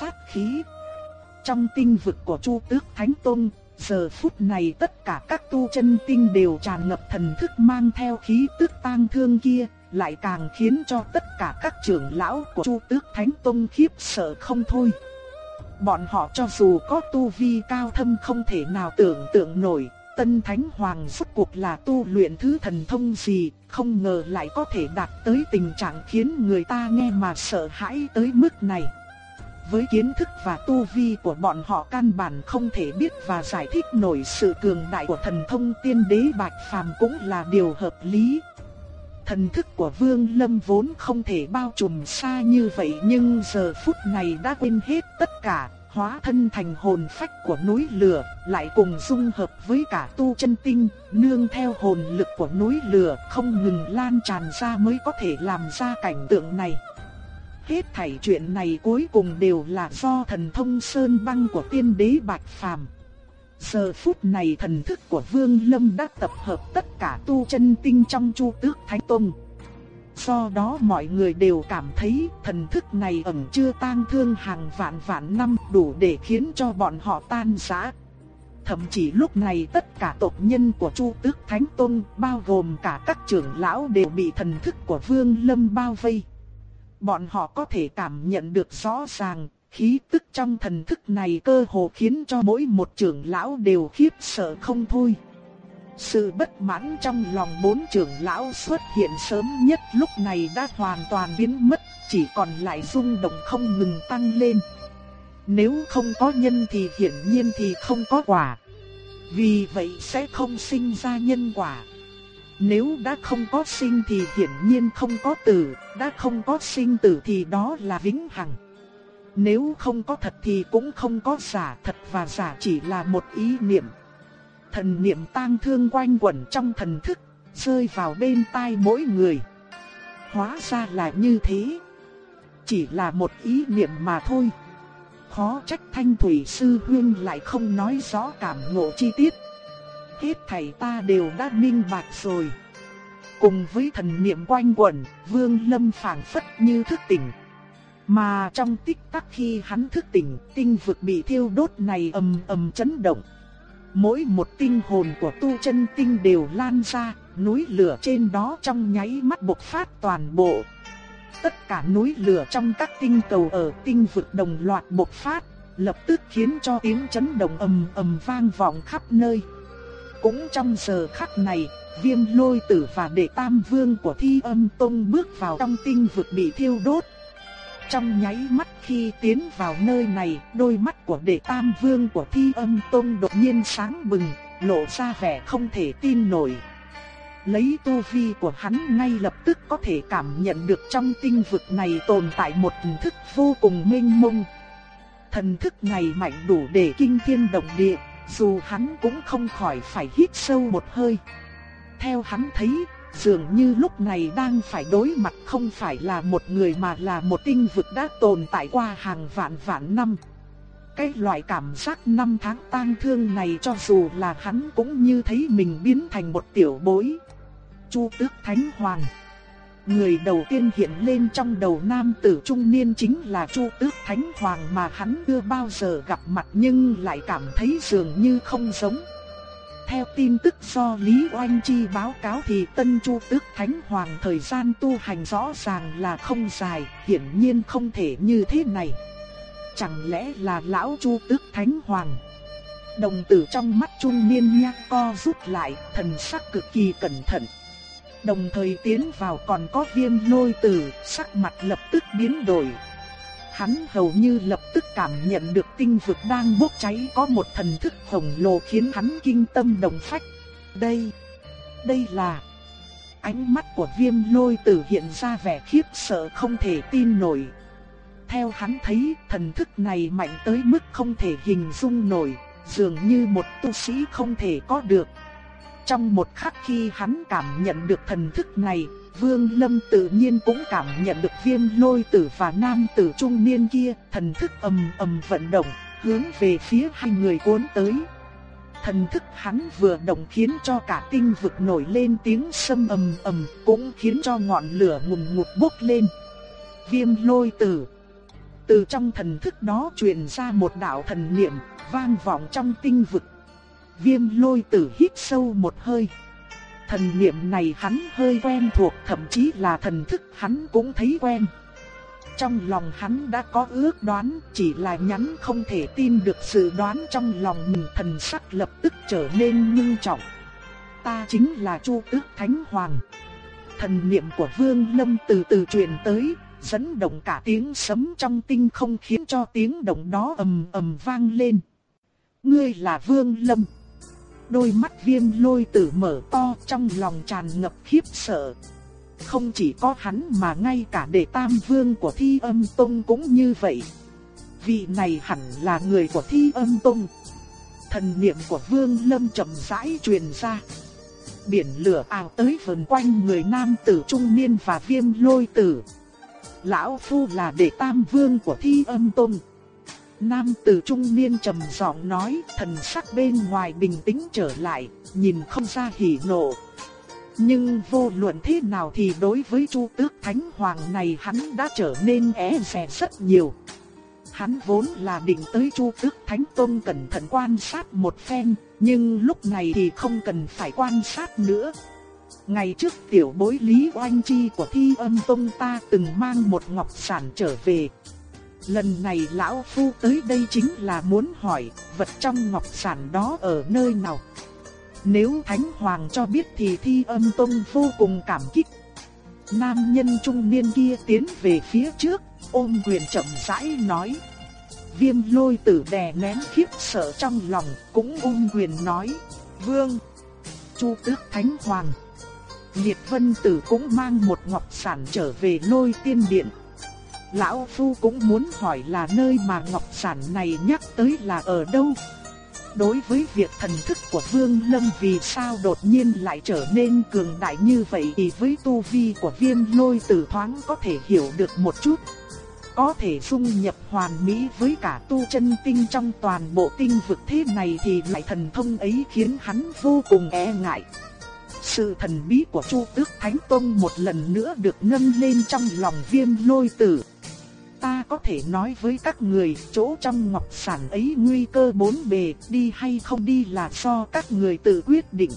Sát khí Trong tinh vực của Chu Tước Thánh Tôn Giờ phút này tất cả các tu chân tinh đều tràn ngập thần thức mang theo khí tức tang thương kia, lại càng khiến cho tất cả các trưởng lão của Chu Tước Thánh Tông khiếp sợ không thôi. Bọn họ cho dù có tu vi cao thâm không thể nào tưởng tượng nổi, Tân Thánh Hoàng rốt cuộc là tu luyện thứ thần thông gì, không ngờ lại có thể đạt tới tình trạng khiến người ta nghe mà sợ hãi tới mức này với kiến thức và tu vi của bọn họ căn bản không thể biết và giải thích nổi sự cường đại của thần thông tiên đế Bạch Phàm cũng là điều hợp lý. Thần thức của Vương Lâm vốn không thể bao trùm xa như vậy nhưng giờ phút này đã quên hết tất cả, hóa thân thành hồn phách của núi lửa, lại cùng dung hợp với cả tu chân tinh, nương theo hồn lực của núi lửa không ngừng lan tràn ra mới có thể làm ra cảnh tượng này. Hết thảy chuyện này cuối cùng đều là do thần thông sơn băng của tiên đế Bạch Phàm. Giờ phút này thần thức của Vương Lâm đã tập hợp tất cả tu chân tinh trong Chu Tước Thánh Tông. Do đó mọi người đều cảm thấy thần thức này ẩn chưa tang thương hàng vạn vạn năm đủ để khiến cho bọn họ tan rã. Thậm chí lúc này tất cả tộc nhân của Chu Tước Thánh Tông bao gồm cả các trưởng lão đều bị thần thức của Vương Lâm bao vây. Bọn họ có thể cảm nhận được rõ ràng, khí tức trong thần thức này cơ hồ khiến cho mỗi một trưởng lão đều khiếp sợ không thôi. Sự bất mãn trong lòng bốn trưởng lão xuất hiện sớm nhất lúc này đã hoàn toàn biến mất, chỉ còn lại rung động không ngừng tăng lên. Nếu không có nhân thì hiển nhiên thì không có quả. Vì vậy sẽ không sinh ra nhân quả. Nếu đã không có sinh thì hiển nhiên không có tử, đã không có sinh tử thì đó là vĩnh hằng. Nếu không có thật thì cũng không có giả, thật và giả chỉ là một ý niệm. Thần niệm tang thương quanh quẩn trong thần thức, rơi vào bên tai mỗi người. Hóa ra là như thế. Chỉ là một ý niệm mà thôi. Khó trách thanh thủy sư huyên lại không nói rõ cảm ngộ chi tiết. Hết thầy ta đều đã minh bạch rồi. Cùng với thần niệm quanh quẩn, vương lâm phảng phất như thức tỉnh. Mà trong tích tắc khi hắn thức tỉnh, tinh vực bị thiêu đốt này ầm ầm chấn động. Mỗi một tinh hồn của tu chân tinh đều lan ra, núi lửa trên đó trong nháy mắt bộc phát toàn bộ. Tất cả núi lửa trong các tinh cầu ở tinh vực đồng loạt bộc phát, lập tức khiến cho tiếng chấn động ầm ầm vang vọng khắp nơi. Cũng trong giờ khắc này, Viêm Lôi Tử và Đệ Tam Vương của Thi Âm Tông bước vào trong tinh vực bị thiêu đốt. Trong nháy mắt khi tiến vào nơi này, đôi mắt của Đệ Tam Vương của Thi Âm Tông đột nhiên sáng bừng, lộ ra vẻ không thể tin nổi. Lấy tu vi của hắn ngay lập tức có thể cảm nhận được trong tinh vực này tồn tại một thần thức vô cùng mênh mông. Thần thức này mạnh đủ để kinh thiên động địa, dù hắn cũng không khỏi phải hít sâu một hơi. Theo hắn thấy, dường như lúc này đang phải đối mặt không phải là một người mà là một tinh vực đã tồn tại qua hàng vạn vạn năm. Cái loại cảm giác năm tháng tang thương này cho dù là hắn cũng như thấy mình biến thành một tiểu bối. Chu tước Thánh Hoàng Người đầu tiên hiện lên trong đầu nam tử trung niên chính là Chu Tước Thánh Hoàng mà hắn chưa bao giờ gặp mặt nhưng lại cảm thấy dường như không giống. Theo tin tức do Lý Oanh Chi báo cáo thì Tân Chu Tước Thánh Hoàng thời gian tu hành rõ ràng là không dài, hiển nhiên không thể như thế này. Chẳng lẽ là lão Chu Tước Thánh Hoàng? Đồng tử trong mắt trung niên nhắc co rút lại, thần sắc cực kỳ cẩn thận. Đồng thời tiến vào còn có viêm lôi tử, sắc mặt lập tức biến đổi. Hắn hầu như lập tức cảm nhận được tinh vực đang bốc cháy có một thần thức khổng lồ khiến hắn kinh tâm đồng phách. Đây, đây là... Ánh mắt của viêm lôi tử hiện ra vẻ khiếp sợ không thể tin nổi. Theo hắn thấy thần thức này mạnh tới mức không thể hình dung nổi, dường như một tu sĩ không thể có được. Trong một khắc khi hắn cảm nhận được thần thức này, Vương Lâm tự nhiên cũng cảm nhận được viêm lôi tử và nam tử trung niên kia, thần thức ầm ầm vận động, hướng về phía hai người cuốn tới. Thần thức hắn vừa động khiến cho cả tinh vực nổi lên tiếng sâm ầm ầm, cũng khiến cho ngọn lửa ngùn ngụt bốc lên. Viêm lôi tử Từ trong thần thức đó truyền ra một đạo thần niệm, vang vọng trong tinh vực Viêm lôi tử hít sâu một hơi. Thần niệm này hắn hơi quen thuộc thậm chí là thần thức hắn cũng thấy quen. Trong lòng hắn đã có ước đoán, chỉ là nhắn không thể tin được sự đoán trong lòng mình thần sắc lập tức trở nên ngưng trọng. Ta chính là Chu Tước Thánh Hoàng. Thần niệm của Vương Lâm từ từ truyền tới, dẫn động cả tiếng sấm trong tinh không khiến cho tiếng động đó ầm ầm vang lên. Ngươi là Vương Lâm. Đôi mắt viêm lôi tử mở to trong lòng tràn ngập khiếp sợ. Không chỉ có hắn mà ngay cả đệ tam vương của thi âm tông cũng như vậy. Vị này hẳn là người của thi âm tông. Thần niệm của vương lâm chậm rãi truyền ra. Biển lửa ào tới vần quanh người nam tử trung niên và viêm lôi tử. Lão Phu là đệ tam vương của thi âm tông. Nam tử trung niên trầm giọng nói, thần sắc bên ngoài bình tĩnh trở lại, nhìn không ra hỉ nộ. Nhưng vô luận thế nào thì đối với Chu Tước Thánh Hoàng này hắn đã trở nên é dè rất nhiều. Hắn vốn là định tới Chu Tước Thánh Tôn cẩn thận quan sát một phen, nhưng lúc này thì không cần phải quan sát nữa. Ngày trước tiểu bối Lý Oanh Chi của Thi Âm Tông ta từng mang một ngọc sản trở về, Lần này lão phu tới đây chính là muốn hỏi vật trong ngọc sản đó ở nơi nào. Nếu Thánh Hoàng cho biết thì Thi Âm Tông vô cùng cảm kích. Nam nhân trung niên kia tiến về phía trước, ôm quyền chậm rãi nói. Viêm lôi tử đè nén khiếp sợ trong lòng, cũng ôm quyền nói, Vương, Chu tước Thánh Hoàng. Liệt Vân Tử cũng mang một ngọc sản trở về lôi tiên điện. Lão Phu cũng muốn hỏi là nơi mà ngọc sản này nhắc tới là ở đâu. Đối với việc thần thức của Vương Lâm vì sao đột nhiên lại trở nên cường đại như vậy thì với tu vi của viêm lôi tử thoáng có thể hiểu được một chút có thể dung nhập hoàn mỹ với cả tu chân tinh trong toàn bộ tinh vực thế này thì lại thần thông ấy khiến hắn vô cùng e ngại. Sự thần bí của Chu Tước Thánh Tông một lần nữa được nâng lên trong lòng viêm lôi tử. Ta có thể nói với các người, chỗ trong ngọc sản ấy nguy cơ bốn bề, đi hay không đi là do các người tự quyết định.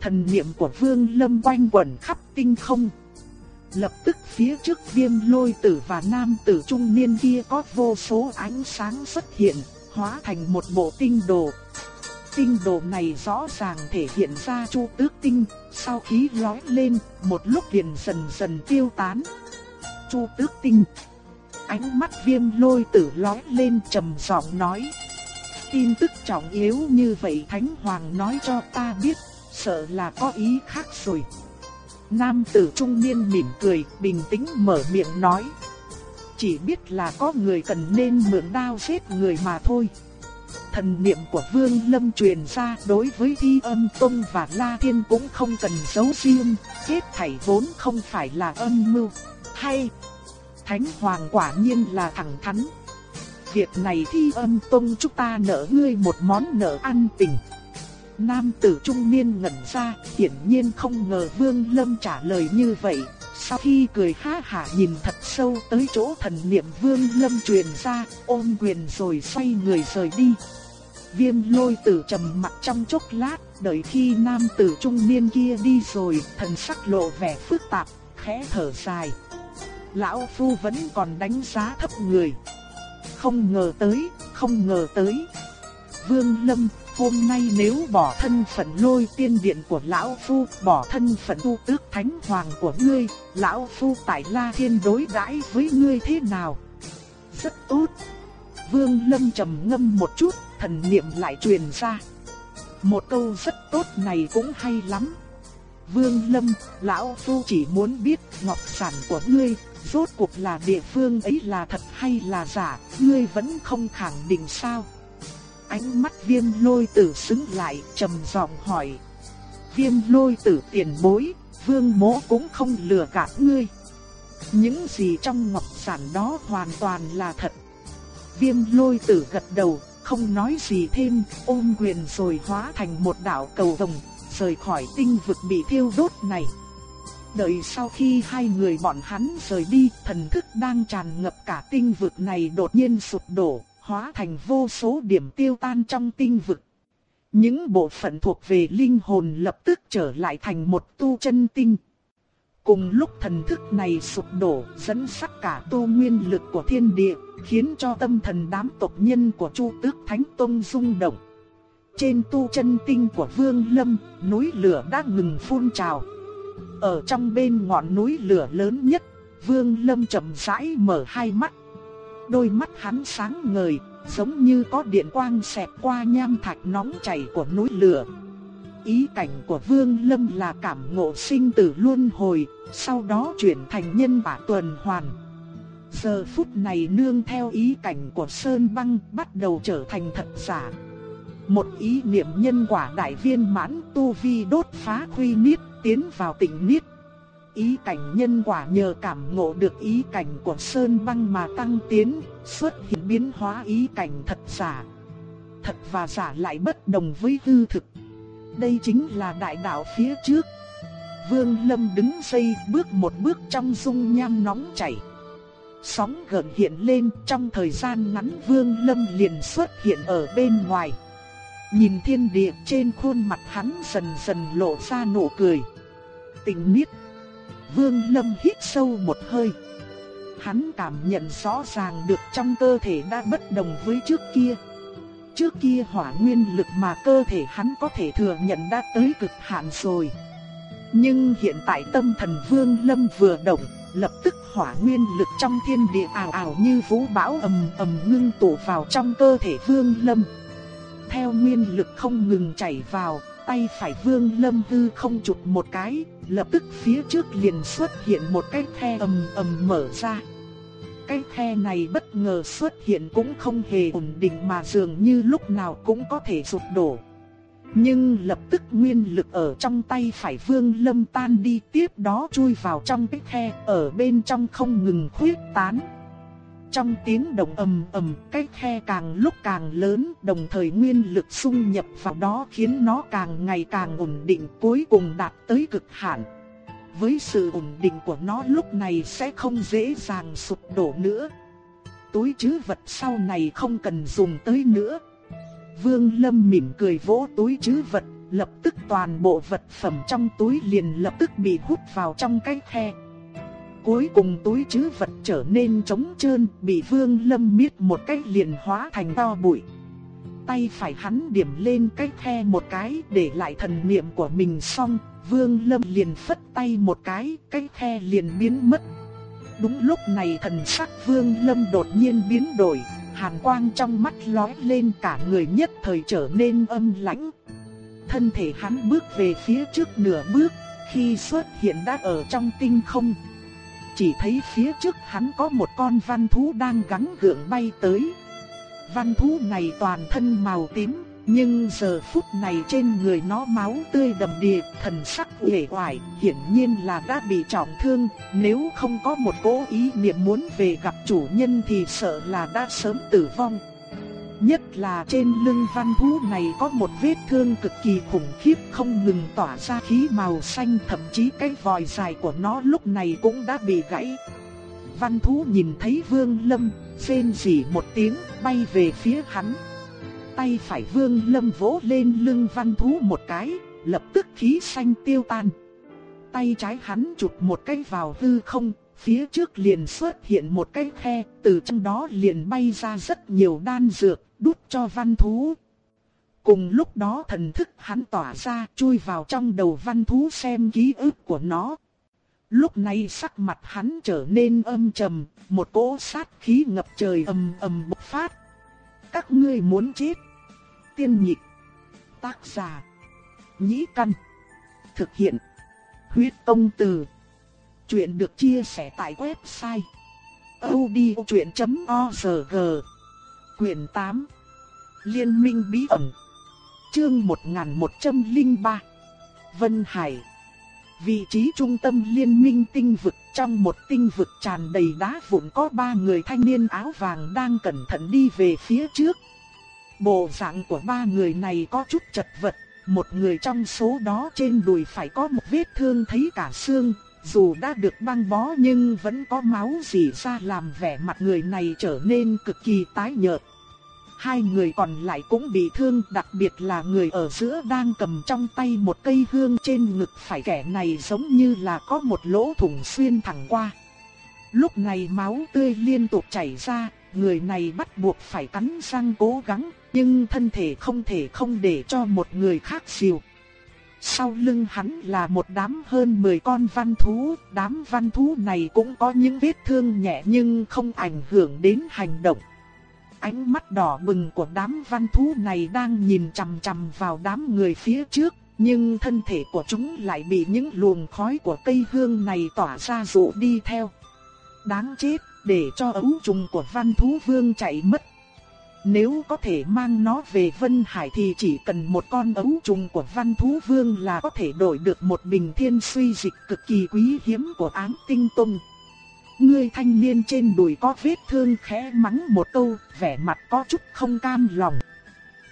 Thần niệm của Vương Lâm quanh quẩn khắp tinh không. Lập tức phía trước viêm lôi tử và nam tử trung niên kia có vô số ánh sáng xuất hiện, hóa thành một bộ tinh đồ. Tinh đồ này rõ ràng thể hiện ra chu tước tinh, sau khí lói lên, một lúc liền dần dần tiêu tán. Chu tước tinh. Ánh mắt viêm lôi tử lói lên trầm giọng nói. Tin tức trọng yếu như vậy Thánh Hoàng nói cho ta biết, sợ là có ý khác rồi. Nam tử trung niên mỉm cười, bình tĩnh mở miệng nói. Chỉ biết là có người cần nên mượn đao giết người mà thôi. Thần niệm của Vương Lâm truyền ra đối với Thi Âm Tông và La Thiên cũng không cần giấu riêng, hết thảy vốn không phải là âm mưu. Hay, Thánh Hoàng quả nhiên là thẳng thắn. Việc này Thi Âm Tông chúng ta nợ ngươi một món nợ ăn tình. Nam tử trung niên ngẩn ra, hiển nhiên không ngờ Vương Lâm trả lời như vậy. Sau khi cười ha hả nhìn thật sâu tới chỗ thần niệm Vương Lâm truyền ra, ôm quyền rồi xoay người rời đi. Viêm lôi tử trầm mặt trong chốc lát, đợi khi nam tử trung niên kia đi rồi, thần sắc lộ vẻ phức tạp, khẽ thở dài. Lão Phu vẫn còn đánh giá thấp người. Không ngờ tới, không ngờ tới. Vương Lâm Hôm nay nếu bỏ thân phận lôi tiên điện của Lão Phu, bỏ thân phận tu tước thánh hoàng của ngươi, Lão Phu tại La Thiên đối đãi với ngươi thế nào? Rất tốt. Vương Lâm trầm ngâm một chút, thần niệm lại truyền ra. Một câu rất tốt này cũng hay lắm. Vương Lâm, Lão Phu chỉ muốn biết ngọc sản của ngươi, rốt cuộc là địa phương ấy là thật hay là giả, ngươi vẫn không khẳng định sao? Ánh mắt viêm lôi tử xứng lại, trầm giọng hỏi. Viêm lôi tử tiền bối, vương mỗ cũng không lừa gạt ngươi. Những gì trong ngọc sản đó hoàn toàn là thật. Viêm lôi tử gật đầu, không nói gì thêm, ôm quyền rồi hóa thành một đạo cầu vồng, rời khỏi tinh vực bị thiêu đốt này. Đợi sau khi hai người bọn hắn rời đi, thần thức đang tràn ngập cả tinh vực này đột nhiên sụp đổ, hóa thành vô số điểm tiêu tan trong tinh vực. Những bộ phận thuộc về linh hồn lập tức trở lại thành một tu chân tinh. Cùng lúc thần thức này sụp đổ, dẫn sắc cả tu nguyên lực của thiên địa, khiến cho tâm thần đám tộc nhân của Chu Tước Thánh Tông rung động. Trên tu chân tinh của Vương Lâm, núi lửa đã ngừng phun trào. Ở trong bên ngọn núi lửa lớn nhất, Vương Lâm chậm rãi mở hai mắt đôi mắt hắn sáng ngời, giống như có điện quang xẹt qua nham thạch nóng chảy của núi lửa. Ý cảnh của Vương Lâm là cảm ngộ sinh tử luân hồi, sau đó chuyển thành nhân quả tuần hoàn. Giờ phút này nương theo ý cảnh của Sơn Băng bắt đầu trở thành thật giả. Một ý niệm nhân quả đại viên mãn tu vi đốt phá quy niết tiến vào tịnh niết Ý cảnh nhân quả nhờ cảm ngộ được ý cảnh của Sơn Băng mà tăng tiến, xuất hiện biến hóa ý cảnh thật giả. Thật và giả lại bất đồng với hư thực. Đây chính là đại đạo phía trước. Vương Lâm đứng xây bước một bước trong dung nham nóng chảy. Sóng gần hiện lên trong thời gian ngắn Vương Lâm liền xuất hiện ở bên ngoài. Nhìn thiên địa trên khuôn mặt hắn dần dần lộ ra nụ cười. Tình miết Vương Lâm hít sâu một hơi. Hắn cảm nhận rõ ràng được trong cơ thể đã bất đồng với trước kia. Trước kia hỏa nguyên lực mà cơ thể hắn có thể thừa nhận đã tới cực hạn rồi. Nhưng hiện tại tâm thần Vương Lâm vừa động, lập tức hỏa nguyên lực trong thiên địa ảo ảo như vũ bão ầm ầm ngưng tụ vào trong cơ thể Vương Lâm. Theo nguyên lực không ngừng chảy vào, tay phải Vương Lâm hư không chụp một cái, lập tức phía trước liền xuất hiện một cái khe ầm ầm mở ra. Cái khe này bất ngờ xuất hiện cũng không hề ổn định mà dường như lúc nào cũng có thể sụp đổ. Nhưng lập tức nguyên lực ở trong tay phải vương lâm tan đi tiếp đó chui vào trong cái khe ở bên trong không ngừng khuyết tán. Trong tiếng động ầm ầm, cái khe càng lúc càng lớn, đồng thời nguyên lực xung nhập vào đó khiến nó càng ngày càng ổn định, cuối cùng đạt tới cực hạn. Với sự ổn định của nó lúc này sẽ không dễ dàng sụp đổ nữa. Túi chứ vật sau này không cần dùng tới nữa. Vương Lâm mỉm cười vỗ túi chứ vật, lập tức toàn bộ vật phẩm trong túi liền lập tức bị hút vào trong cái khe. Cuối cùng túi chứ vật trở nên trống trơn, bị Vương Lâm miết một cách liền hóa thành to bụi. Tay phải hắn điểm lên cái khe một cái để lại thần niệm của mình xong, Vương Lâm liền phất tay một cái, cái khe liền biến mất. Đúng lúc này thần sắc Vương Lâm đột nhiên biến đổi, hàn quang trong mắt lóe lên cả người nhất thời trở nên âm lãnh. Thân thể hắn bước về phía trước nửa bước, khi xuất hiện đã ở trong tinh không. Chỉ thấy phía trước hắn có một con văn thú đang gắng gượng bay tới. Văn thú này toàn thân màu tím, nhưng giờ phút này trên người nó máu tươi đầm đìa, thần sắc uể oải, hiển nhiên là đã bị trọng thương, nếu không có một cố ý niệm muốn về gặp chủ nhân thì sợ là đã sớm tử vong. Nhất là trên lưng văn thú này có một vết thương cực kỳ khủng khiếp không ngừng tỏa ra khí màu xanh thậm chí cái vòi dài của nó lúc này cũng đã bị gãy. Văn thú nhìn thấy vương lâm, rên rỉ một tiếng bay về phía hắn tay phải vương lâm vỗ lên lưng văn thú một cái, lập tức khí xanh tiêu tan. Tay trái hắn chụp một cái vào hư không, phía trước liền xuất hiện một cái khe, từ trong đó liền bay ra rất nhiều đan dược, đút cho văn thú. Cùng lúc đó thần thức hắn tỏa ra, chui vào trong đầu văn thú xem ký ức của nó. Lúc này sắc mặt hắn trở nên âm trầm, một cỗ sát khí ngập trời ầm ầm bộc phát. Các ngươi muốn chết. Tiên nhịp. Tác giả. Nhĩ căn. Thực hiện. Huyết công từ. Chuyện được chia sẻ tại website. odchuyện.org Quyền 8. Liên minh bí ẩn. Chương 1103. Vân Hải. Vị trí trung tâm liên minh tinh vực trong một tinh vực tràn đầy đá vụn có ba người thanh niên áo vàng đang cẩn thận đi về phía trước. Bộ dạng của ba người này có chút chật vật, một người trong số đó trên đùi phải có một vết thương thấy cả xương, dù đã được băng bó nhưng vẫn có máu dì ra làm vẻ mặt người này trở nên cực kỳ tái nhợt. Hai người còn lại cũng bị thương, đặc biệt là người ở giữa đang cầm trong tay một cây hương trên ngực phải kẻ này giống như là có một lỗ thủng xuyên thẳng qua. Lúc này máu tươi liên tục chảy ra, người này bắt buộc phải cắn răng cố gắng, nhưng thân thể không thể không để cho một người khác xìu. Sau lưng hắn là một đám hơn 10 con văn thú, đám văn thú này cũng có những vết thương nhẹ nhưng không ảnh hưởng đến hành động. Ánh mắt đỏ bừng của đám văn thú này đang nhìn chằm chằm vào đám người phía trước, nhưng thân thể của chúng lại bị những luồng khói của cây hương này tỏa ra dụ đi theo. Đáng chết, để cho ấu trùng của văn thú vương chạy mất. Nếu có thể mang nó về Vân Hải thì chỉ cần một con ấu trùng của văn thú vương là có thể đổi được một bình thiên suy dịch cực kỳ quý hiếm của ám tinh tông. Người thanh niên trên đùi có vết thương khẽ mắng một câu, vẻ mặt có chút không cam lòng.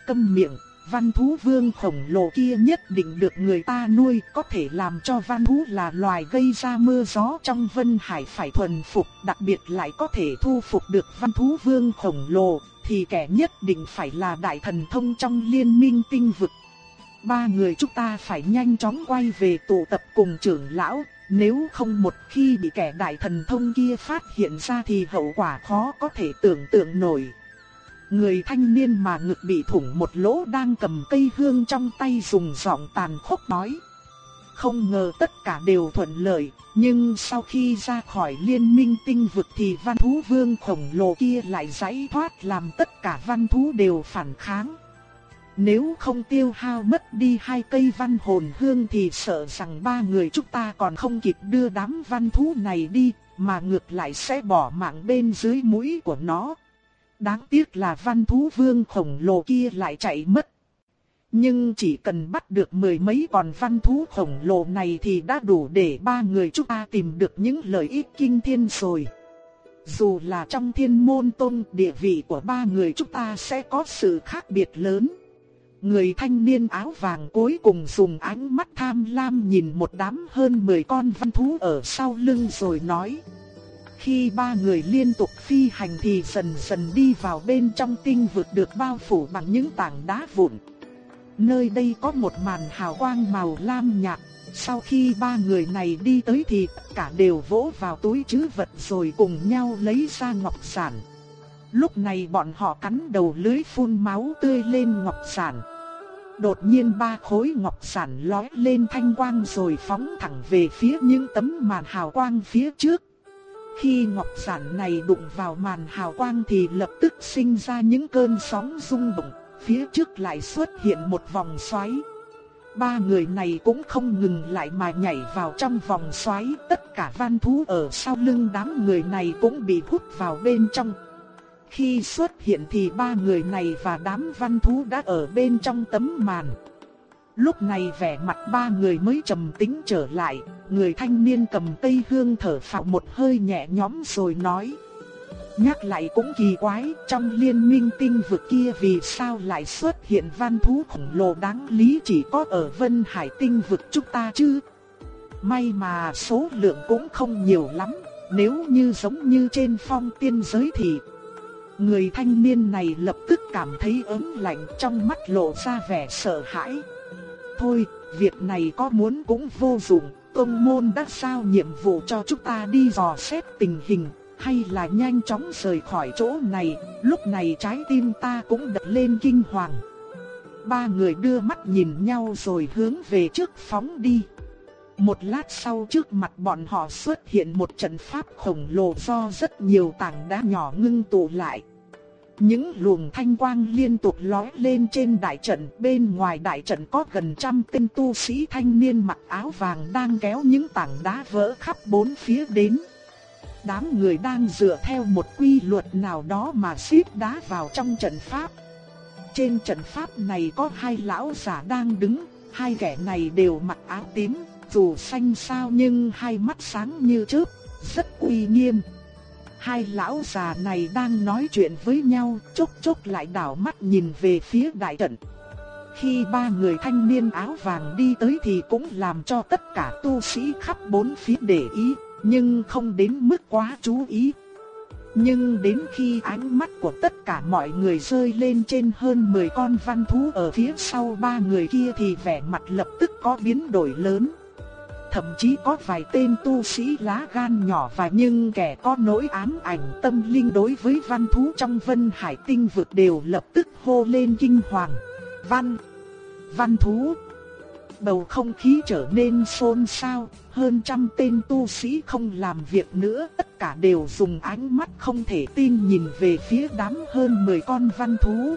Câm miệng, văn thú vương khổng lồ kia nhất định được người ta nuôi, có thể làm cho văn thú là loài gây ra mưa gió trong vân hải phải thuần phục, đặc biệt lại có thể thu phục được văn thú vương khổng lồ, thì kẻ nhất định phải là đại thần thông trong liên minh tinh vực. Ba người chúng ta phải nhanh chóng quay về tụ tập cùng trưởng lão, nếu không một khi bị kẻ đại thần thông kia phát hiện ra thì hậu quả khó có thể tưởng tượng nổi. Người thanh niên mà ngực bị thủng một lỗ đang cầm cây hương trong tay dùng giọng tàn khốc nói. không ngờ tất cả đều thuận lợi, nhưng sau khi ra khỏi liên minh tinh vực thì văn thú vương khổng lồ kia lại giải thoát làm tất cả văn thú đều phản kháng. Nếu không tiêu hao mất đi hai cây văn hồn hương thì sợ rằng ba người chúng ta còn không kịp đưa đám văn thú này đi, mà ngược lại sẽ bỏ mạng bên dưới mũi của nó. Đáng tiếc là văn thú vương khổng lồ kia lại chạy mất. Nhưng chỉ cần bắt được mười mấy con văn thú khổng lồ này thì đã đủ để ba người chúng ta tìm được những lợi ích kinh thiên rồi. Dù là trong thiên môn tôn địa vị của ba người chúng ta sẽ có sự khác biệt lớn. Người thanh niên áo vàng cuối cùng dùng ánh mắt tham lam nhìn một đám hơn 10 con văn thú ở sau lưng rồi nói. Khi ba người liên tục phi hành thì dần dần đi vào bên trong tinh vực được bao phủ bằng những tảng đá vụn. Nơi đây có một màn hào quang màu lam nhạt. Sau khi ba người này đi tới thì cả đều vỗ vào túi trữ vật rồi cùng nhau lấy ra ngọc sản. Lúc này bọn họ cắn đầu lưới phun máu tươi lên ngọc sản. Đột nhiên ba khối ngọc sản lói lên thanh quang rồi phóng thẳng về phía những tấm màn hào quang phía trước. Khi ngọc sản này đụng vào màn hào quang thì lập tức sinh ra những cơn sóng rung động, phía trước lại xuất hiện một vòng xoáy. Ba người này cũng không ngừng lại mà nhảy vào trong vòng xoáy, tất cả văn thú ở sau lưng đám người này cũng bị hút vào bên trong. Khi xuất hiện thì ba người này và đám văn thú đã ở bên trong tấm màn. Lúc này vẻ mặt ba người mới trầm tĩnh trở lại, người thanh niên cầm cây hương thở phào một hơi nhẹ nhõm rồi nói. Nhắc lại cũng kỳ quái, trong liên minh tinh vực kia vì sao lại xuất hiện văn thú khổng lồ đáng lý chỉ có ở Vân Hải tinh vực chúng ta chứ? May mà số lượng cũng không nhiều lắm, nếu như giống như trên phong tiên giới thì Người thanh niên này lập tức cảm thấy ớn lạnh trong mắt lộ ra vẻ sợ hãi. Thôi, việc này có muốn cũng vô dụng, công môn đã sao nhiệm vụ cho chúng ta đi dò xét tình hình, hay là nhanh chóng rời khỏi chỗ này, lúc này trái tim ta cũng đập lên kinh hoàng. Ba người đưa mắt nhìn nhau rồi hướng về trước phóng đi. Một lát sau trước mặt bọn họ xuất hiện một trận pháp khổng lồ do rất nhiều tảng đá nhỏ ngưng tụ lại. Những luồng thanh quang liên tục lóe lên trên đại trận, bên ngoài đại trận có gần trăm tên tu sĩ thanh niên mặc áo vàng đang kéo những tảng đá vỡ khắp bốn phía đến. Đám người đang dựa theo một quy luật nào đó mà xếp đá vào trong trận pháp. Trên trận pháp này có hai lão giả đang đứng, hai kẻ này đều mặc áo tím, dù xanh sao nhưng hai mắt sáng như chớp, rất uy nghiêm. Hai lão già này đang nói chuyện với nhau, chốc chốc lại đảo mắt nhìn về phía đại trận. Khi ba người thanh niên áo vàng đi tới thì cũng làm cho tất cả tu sĩ khắp bốn phía để ý, nhưng không đến mức quá chú ý. Nhưng đến khi ánh mắt của tất cả mọi người rơi lên trên hơn 10 con văn thú ở phía sau ba người kia thì vẻ mặt lập tức có biến đổi lớn. Thậm chí có vài tên tu sĩ lá gan nhỏ và nhưng kẻ có nỗi ám ảnh tâm linh đối với văn thú trong vân hải tinh vực đều lập tức hô lên kinh hoàng. Văn, văn thú. Bầu không khí trở nên xôn xao, hơn trăm tên tu sĩ không làm việc nữa, tất cả đều dùng ánh mắt không thể tin nhìn về phía đám hơn 10 con văn thú.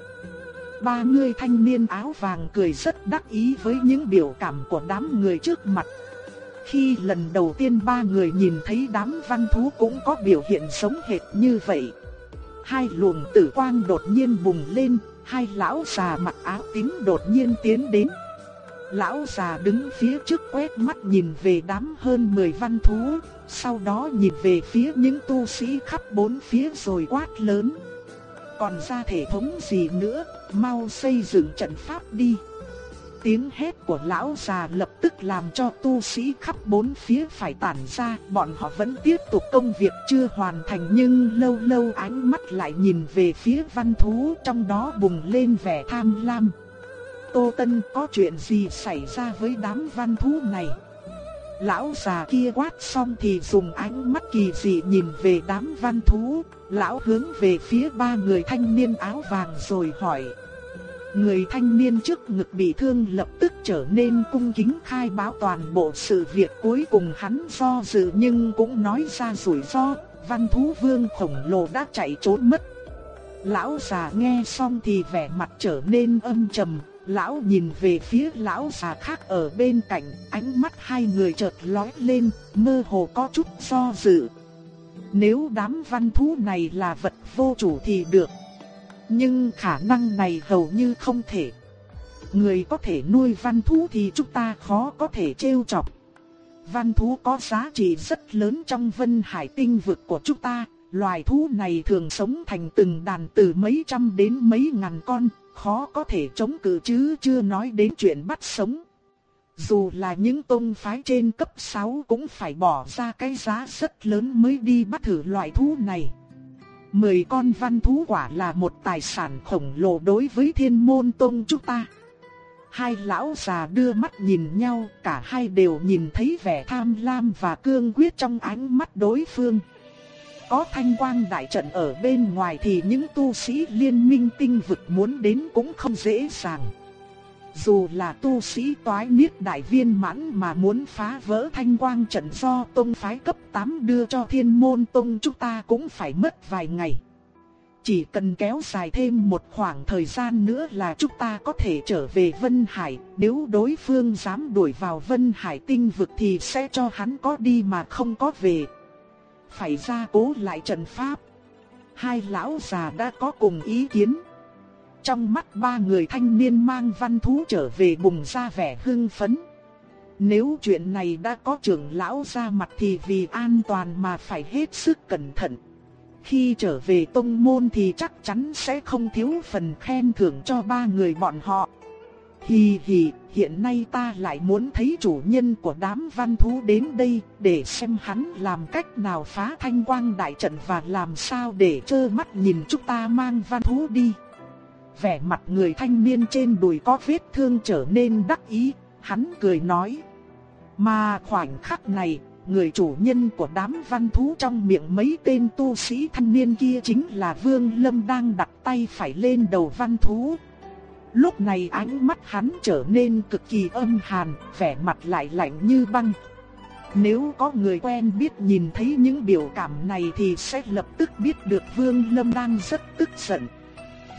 Ba người thanh niên áo vàng cười rất đắc ý với những biểu cảm của đám người trước mặt. Khi lần đầu tiên ba người nhìn thấy đám văn thú cũng có biểu hiện sống hệt như vậy. Hai luồng tử quang đột nhiên bùng lên, hai lão già mặc áo tím đột nhiên tiến đến. Lão già đứng phía trước quét mắt nhìn về đám hơn 10 văn thú, sau đó nhìn về phía những tu sĩ khắp bốn phía rồi quát lớn. Còn ra thể thống gì nữa, mau xây dựng trận pháp đi tiếng hét của lão già lập tức làm cho tu sĩ khắp bốn phía phải tản ra, bọn họ vẫn tiếp tục công việc chưa hoàn thành nhưng lâu lâu ánh mắt lại nhìn về phía văn thú trong đó bùng lên vẻ tham lam. Tô Tân có chuyện gì xảy ra với đám văn thú này? Lão già kia quát xong thì dùng ánh mắt kỳ dị nhìn về đám văn thú, lão hướng về phía ba người thanh niên áo vàng rồi hỏi Người thanh niên trước ngực bị thương lập tức trở nên cung kính khai báo toàn bộ sự việc cuối cùng hắn do dự nhưng cũng nói ra rủi ro, văn thú vương khổng lồ đã chạy trốn mất. Lão già nghe xong thì vẻ mặt trở nên âm trầm, lão nhìn về phía lão già khác ở bên cạnh, ánh mắt hai người chợt lóe lên, mơ hồ có chút do dự. Nếu đám văn thú này là vật vô chủ thì được. Nhưng khả năng này hầu như không thể. Người có thể nuôi văn thú thì chúng ta khó có thể trêu chọc. Văn thú có giá trị rất lớn trong vân hải tinh vực của chúng ta. Loài thú này thường sống thành từng đàn từ mấy trăm đến mấy ngàn con, khó có thể chống cự chứ chưa nói đến chuyện bắt sống. Dù là những tôn phái trên cấp 6 cũng phải bỏ ra cái giá rất lớn mới đi bắt thử loại thú này. Mười con văn thú quả là một tài sản khổng lồ đối với thiên môn tông chúng ta. Hai lão già đưa mắt nhìn nhau, cả hai đều nhìn thấy vẻ tham lam và cương quyết trong ánh mắt đối phương. Có thanh quang đại trận ở bên ngoài thì những tu sĩ liên minh tinh vực muốn đến cũng không dễ dàng. Dù là tu sĩ toái niết đại viên mãn mà muốn phá vỡ thanh quang trận do tông phái cấp 8 đưa cho thiên môn tông chúng ta cũng phải mất vài ngày. Chỉ cần kéo dài thêm một khoảng thời gian nữa là chúng ta có thể trở về Vân Hải, nếu đối phương dám đuổi vào Vân Hải tinh vực thì sẽ cho hắn có đi mà không có về. Phải ra cố lại trận pháp. Hai lão già đã có cùng ý kiến. Trong mắt ba người thanh niên mang văn thú trở về bùng ra vẻ hưng phấn. Nếu chuyện này đã có trưởng lão ra mặt thì vì an toàn mà phải hết sức cẩn thận. Khi trở về tông môn thì chắc chắn sẽ không thiếu phần khen thưởng cho ba người bọn họ. Hì hì, hiện nay ta lại muốn thấy chủ nhân của đám văn thú đến đây để xem hắn làm cách nào phá thanh quang đại trận và làm sao để trơ mắt nhìn chúng ta mang văn thú đi. Vẻ mặt người thanh niên trên đùi có vết thương trở nên đắc ý, hắn cười nói. Mà khoảnh khắc này, người chủ nhân của đám văn thú trong miệng mấy tên tu sĩ thanh niên kia chính là Vương Lâm đang đặt tay phải lên đầu văn thú. Lúc này ánh mắt hắn trở nên cực kỳ âm hàn, vẻ mặt lại lạnh như băng. Nếu có người quen biết nhìn thấy những biểu cảm này thì sẽ lập tức biết được Vương Lâm đang rất tức giận.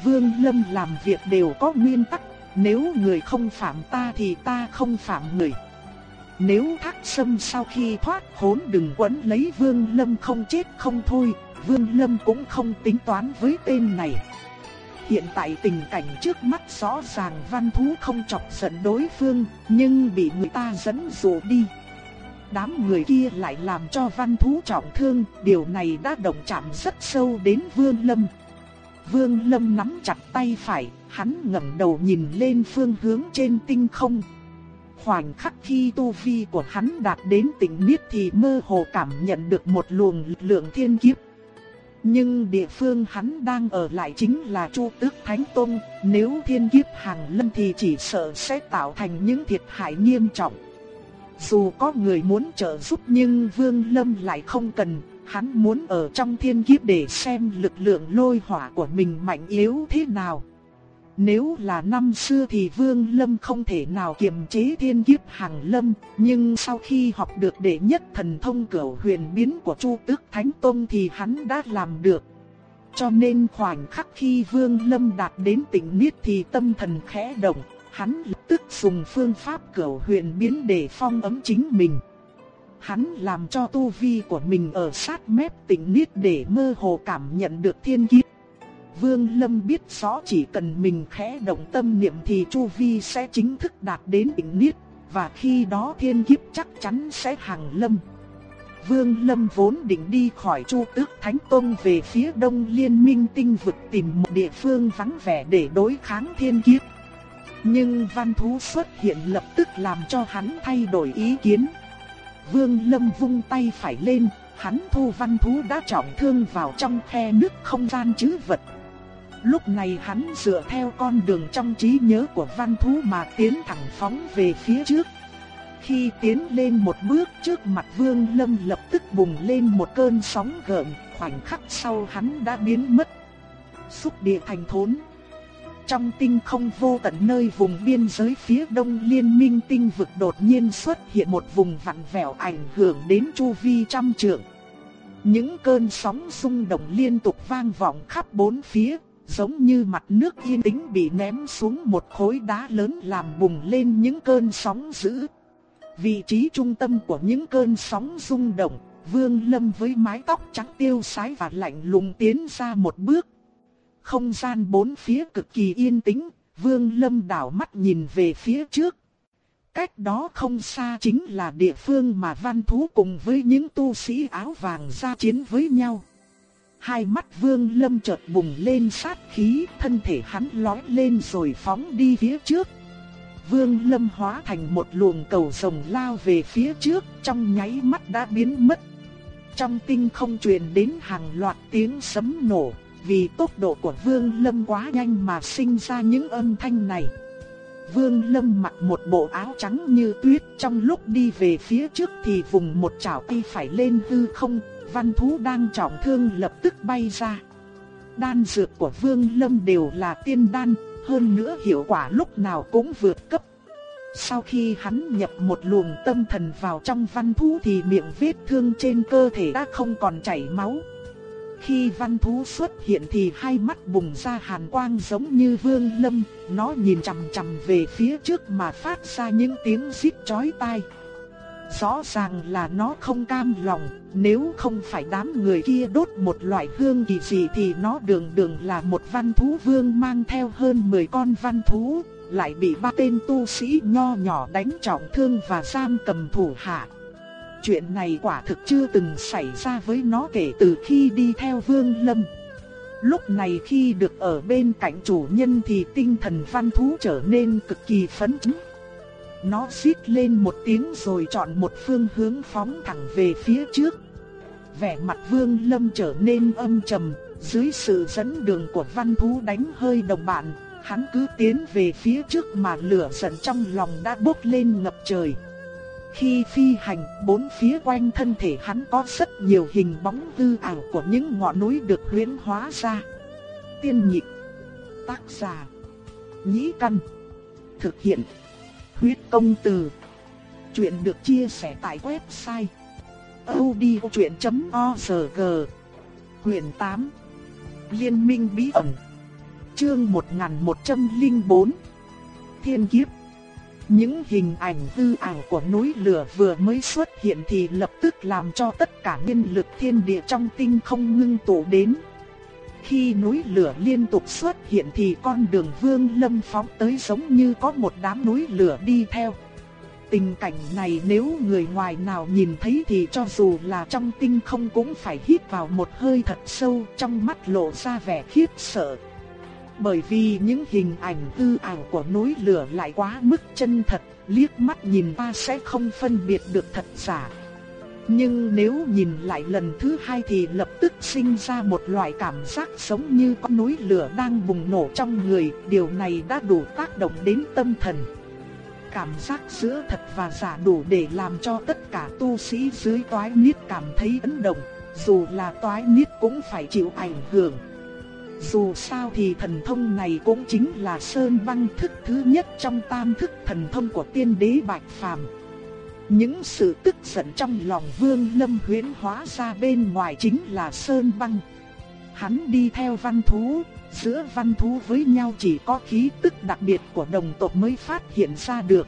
Vương Lâm làm việc đều có nguyên tắc, nếu người không phạm ta thì ta không phạm người. Nếu thác sâm sau khi thoát khốn đừng quấn lấy Vương Lâm không chết không thôi, Vương Lâm cũng không tính toán với tên này. Hiện tại tình cảnh trước mắt rõ ràng văn thú không chọc giận đối phương, nhưng bị người ta dẫn dụ đi. Đám người kia lại làm cho văn thú trọng thương, điều này đã động chạm rất sâu đến Vương Lâm. Vương Lâm nắm chặt tay phải, hắn ngẩng đầu nhìn lên phương hướng trên tinh không. Khoảnh khắc khi tu vi của hắn đạt đến tỉnh niết thì mơ hồ cảm nhận được một luồng lực lượng thiên kiếp. Nhưng địa phương hắn đang ở lại chính là Chu Tước Thánh Tôn, nếu thiên kiếp hàng lâm thì chỉ sợ sẽ tạo thành những thiệt hại nghiêm trọng. Dù có người muốn trợ giúp nhưng Vương Lâm lại không cần, hắn muốn ở trong thiên kiếp để xem lực lượng lôi hỏa của mình mạnh yếu thế nào. Nếu là năm xưa thì Vương Lâm không thể nào kiềm chế thiên kiếp hàng lâm, nhưng sau khi học được đệ nhất thần thông cửu huyền biến của Chu Tước Thánh Tông thì hắn đã làm được. Cho nên khoảnh khắc khi Vương Lâm đạt đến tỉnh Niết thì tâm thần khẽ động, hắn lập tức dùng phương pháp cửu huyền biến để phong ấm chính mình. Hắn làm cho tu vi của mình ở sát mép tỉnh Niết để mơ hồ cảm nhận được thiên kiếp. Vương Lâm biết rõ chỉ cần mình khẽ động tâm niệm thì Chu Vi sẽ chính thức đạt đến tỉnh niết, và khi đó thiên kiếp chắc chắn sẽ hàng lâm. Vương Lâm vốn định đi khỏi Chu Tước Thánh Tông về phía đông liên minh tinh vực tìm một địa phương vắng vẻ để đối kháng thiên kiếp. Nhưng văn thú xuất hiện lập tức làm cho hắn thay đổi ý kiến. Vương Lâm vung tay phải lên, hắn thu văn thú đã trọng thương vào trong khe nước không gian chứ vật. Lúc này hắn dựa theo con đường trong trí nhớ của văn thú mà tiến thẳng phóng về phía trước. Khi tiến lên một bước trước mặt Vương Lâm lập tức bùng lên một cơn sóng gợn, khoảnh khắc sau hắn đã biến mất. Xúc địa thành thốn trong tinh không vô tận nơi vùng biên giới phía đông liên minh tinh vực đột nhiên xuất hiện một vùng vặn vẹo ảnh hưởng đến chu vi trăm trượng. Những cơn sóng xung động liên tục vang vọng khắp bốn phía, giống như mặt nước yên tĩnh bị ném xuống một khối đá lớn làm bùng lên những cơn sóng dữ. Vị trí trung tâm của những cơn sóng rung động, Vương Lâm với mái tóc trắng tiêu sái và lạnh lùng tiến ra một bước. Không gian bốn phía cực kỳ yên tĩnh, Vương Lâm đảo mắt nhìn về phía trước. Cách đó không xa chính là địa phương mà văn thú cùng với những tu sĩ áo vàng ra chiến với nhau. Hai mắt Vương Lâm chợt bùng lên sát khí, thân thể hắn lói lên rồi phóng đi phía trước. Vương Lâm hóa thành một luồng cầu rồng lao về phía trước, trong nháy mắt đã biến mất. Trong tinh không truyền đến hàng loạt tiếng sấm nổ, vì tốc độ của Vương Lâm quá nhanh mà sinh ra những âm thanh này. Vương Lâm mặc một bộ áo trắng như tuyết, trong lúc đi về phía trước thì vùng một chảo tay phải lên hư không, văn thú đang trọng thương lập tức bay ra. Đan dược của Vương Lâm đều là tiên đan, hơn nữa hiệu quả lúc nào cũng vượt cấp. Sau khi hắn nhập một luồng tâm thần vào trong văn thú thì miệng vết thương trên cơ thể đã không còn chảy máu. Khi văn thú xuất hiện thì hai mắt bùng ra hàn quang giống như vương lâm, nó nhìn chằm chằm về phía trước mà phát ra những tiếng rít chói tai. Rõ ràng là nó không cam lòng, nếu không phải đám người kia đốt một loại hương kỳ dị thì nó đường đường là một văn thú vương mang theo hơn 10 con văn thú, lại bị ba tên tu sĩ nho nhỏ đánh trọng thương và giam cầm thủ hạ. Chuyện này quả thực chưa từng xảy ra với nó kể từ khi đi theo Vương Lâm. Lúc này khi được ở bên cạnh chủ nhân thì tinh thần văn thú trở nên cực kỳ phấn chấn. Nó xít lên một tiếng rồi chọn một phương hướng phóng thẳng về phía trước. Vẻ mặt Vương Lâm trở nên âm trầm, dưới sự dẫn đường của văn thú đánh hơi đồng bạn, hắn cứ tiến về phía trước mà lửa giận trong lòng đã bốc lên ngập trời. Khi phi hành, bốn phía quanh thân thể hắn có rất nhiều hình bóng hư ảo của những ngọn núi được huyễn hóa ra. Tiên nhịp, tác giả, nhĩ căn, thực hiện, huyết công từ. Chuyện được chia sẻ tại website odchuyện.org Quyền 8 Liên minh bí ẩn Chương 1104 Thiên kiếp những hình ảnh hư ảo của núi lửa vừa mới xuất hiện thì lập tức làm cho tất cả nhân lực thiên địa trong tinh không ngưng tụ đến. Khi núi lửa liên tục xuất hiện thì con đường vương lâm phóng tới giống như có một đám núi lửa đi theo. Tình cảnh này nếu người ngoài nào nhìn thấy thì cho dù là trong tinh không cũng phải hít vào một hơi thật sâu, trong mắt lộ ra vẻ khiếp sợ. Bởi vì những hình ảnh tư ảo của núi lửa lại quá mức chân thật, liếc mắt nhìn ta sẽ không phân biệt được thật giả. Nhưng nếu nhìn lại lần thứ hai thì lập tức sinh ra một loại cảm giác giống như có núi lửa đang bùng nổ trong người, điều này đã đủ tác động đến tâm thần. Cảm giác giữa thật và giả đủ để làm cho tất cả tu sĩ dưới toái niết cảm thấy ấn động, dù là toái niết cũng phải chịu ảnh hưởng. Dù sao thì thần thông này cũng chính là sơn băng thức thứ nhất trong tam thức thần thông của tiên đế Bạch Phàm. Những sự tức giận trong lòng Vương Lâm huyễn hóa ra bên ngoài chính là sơn băng. Hắn đi theo văn thú, giữa văn thú với nhau chỉ có khí tức đặc biệt của đồng tộc mới phát hiện ra được.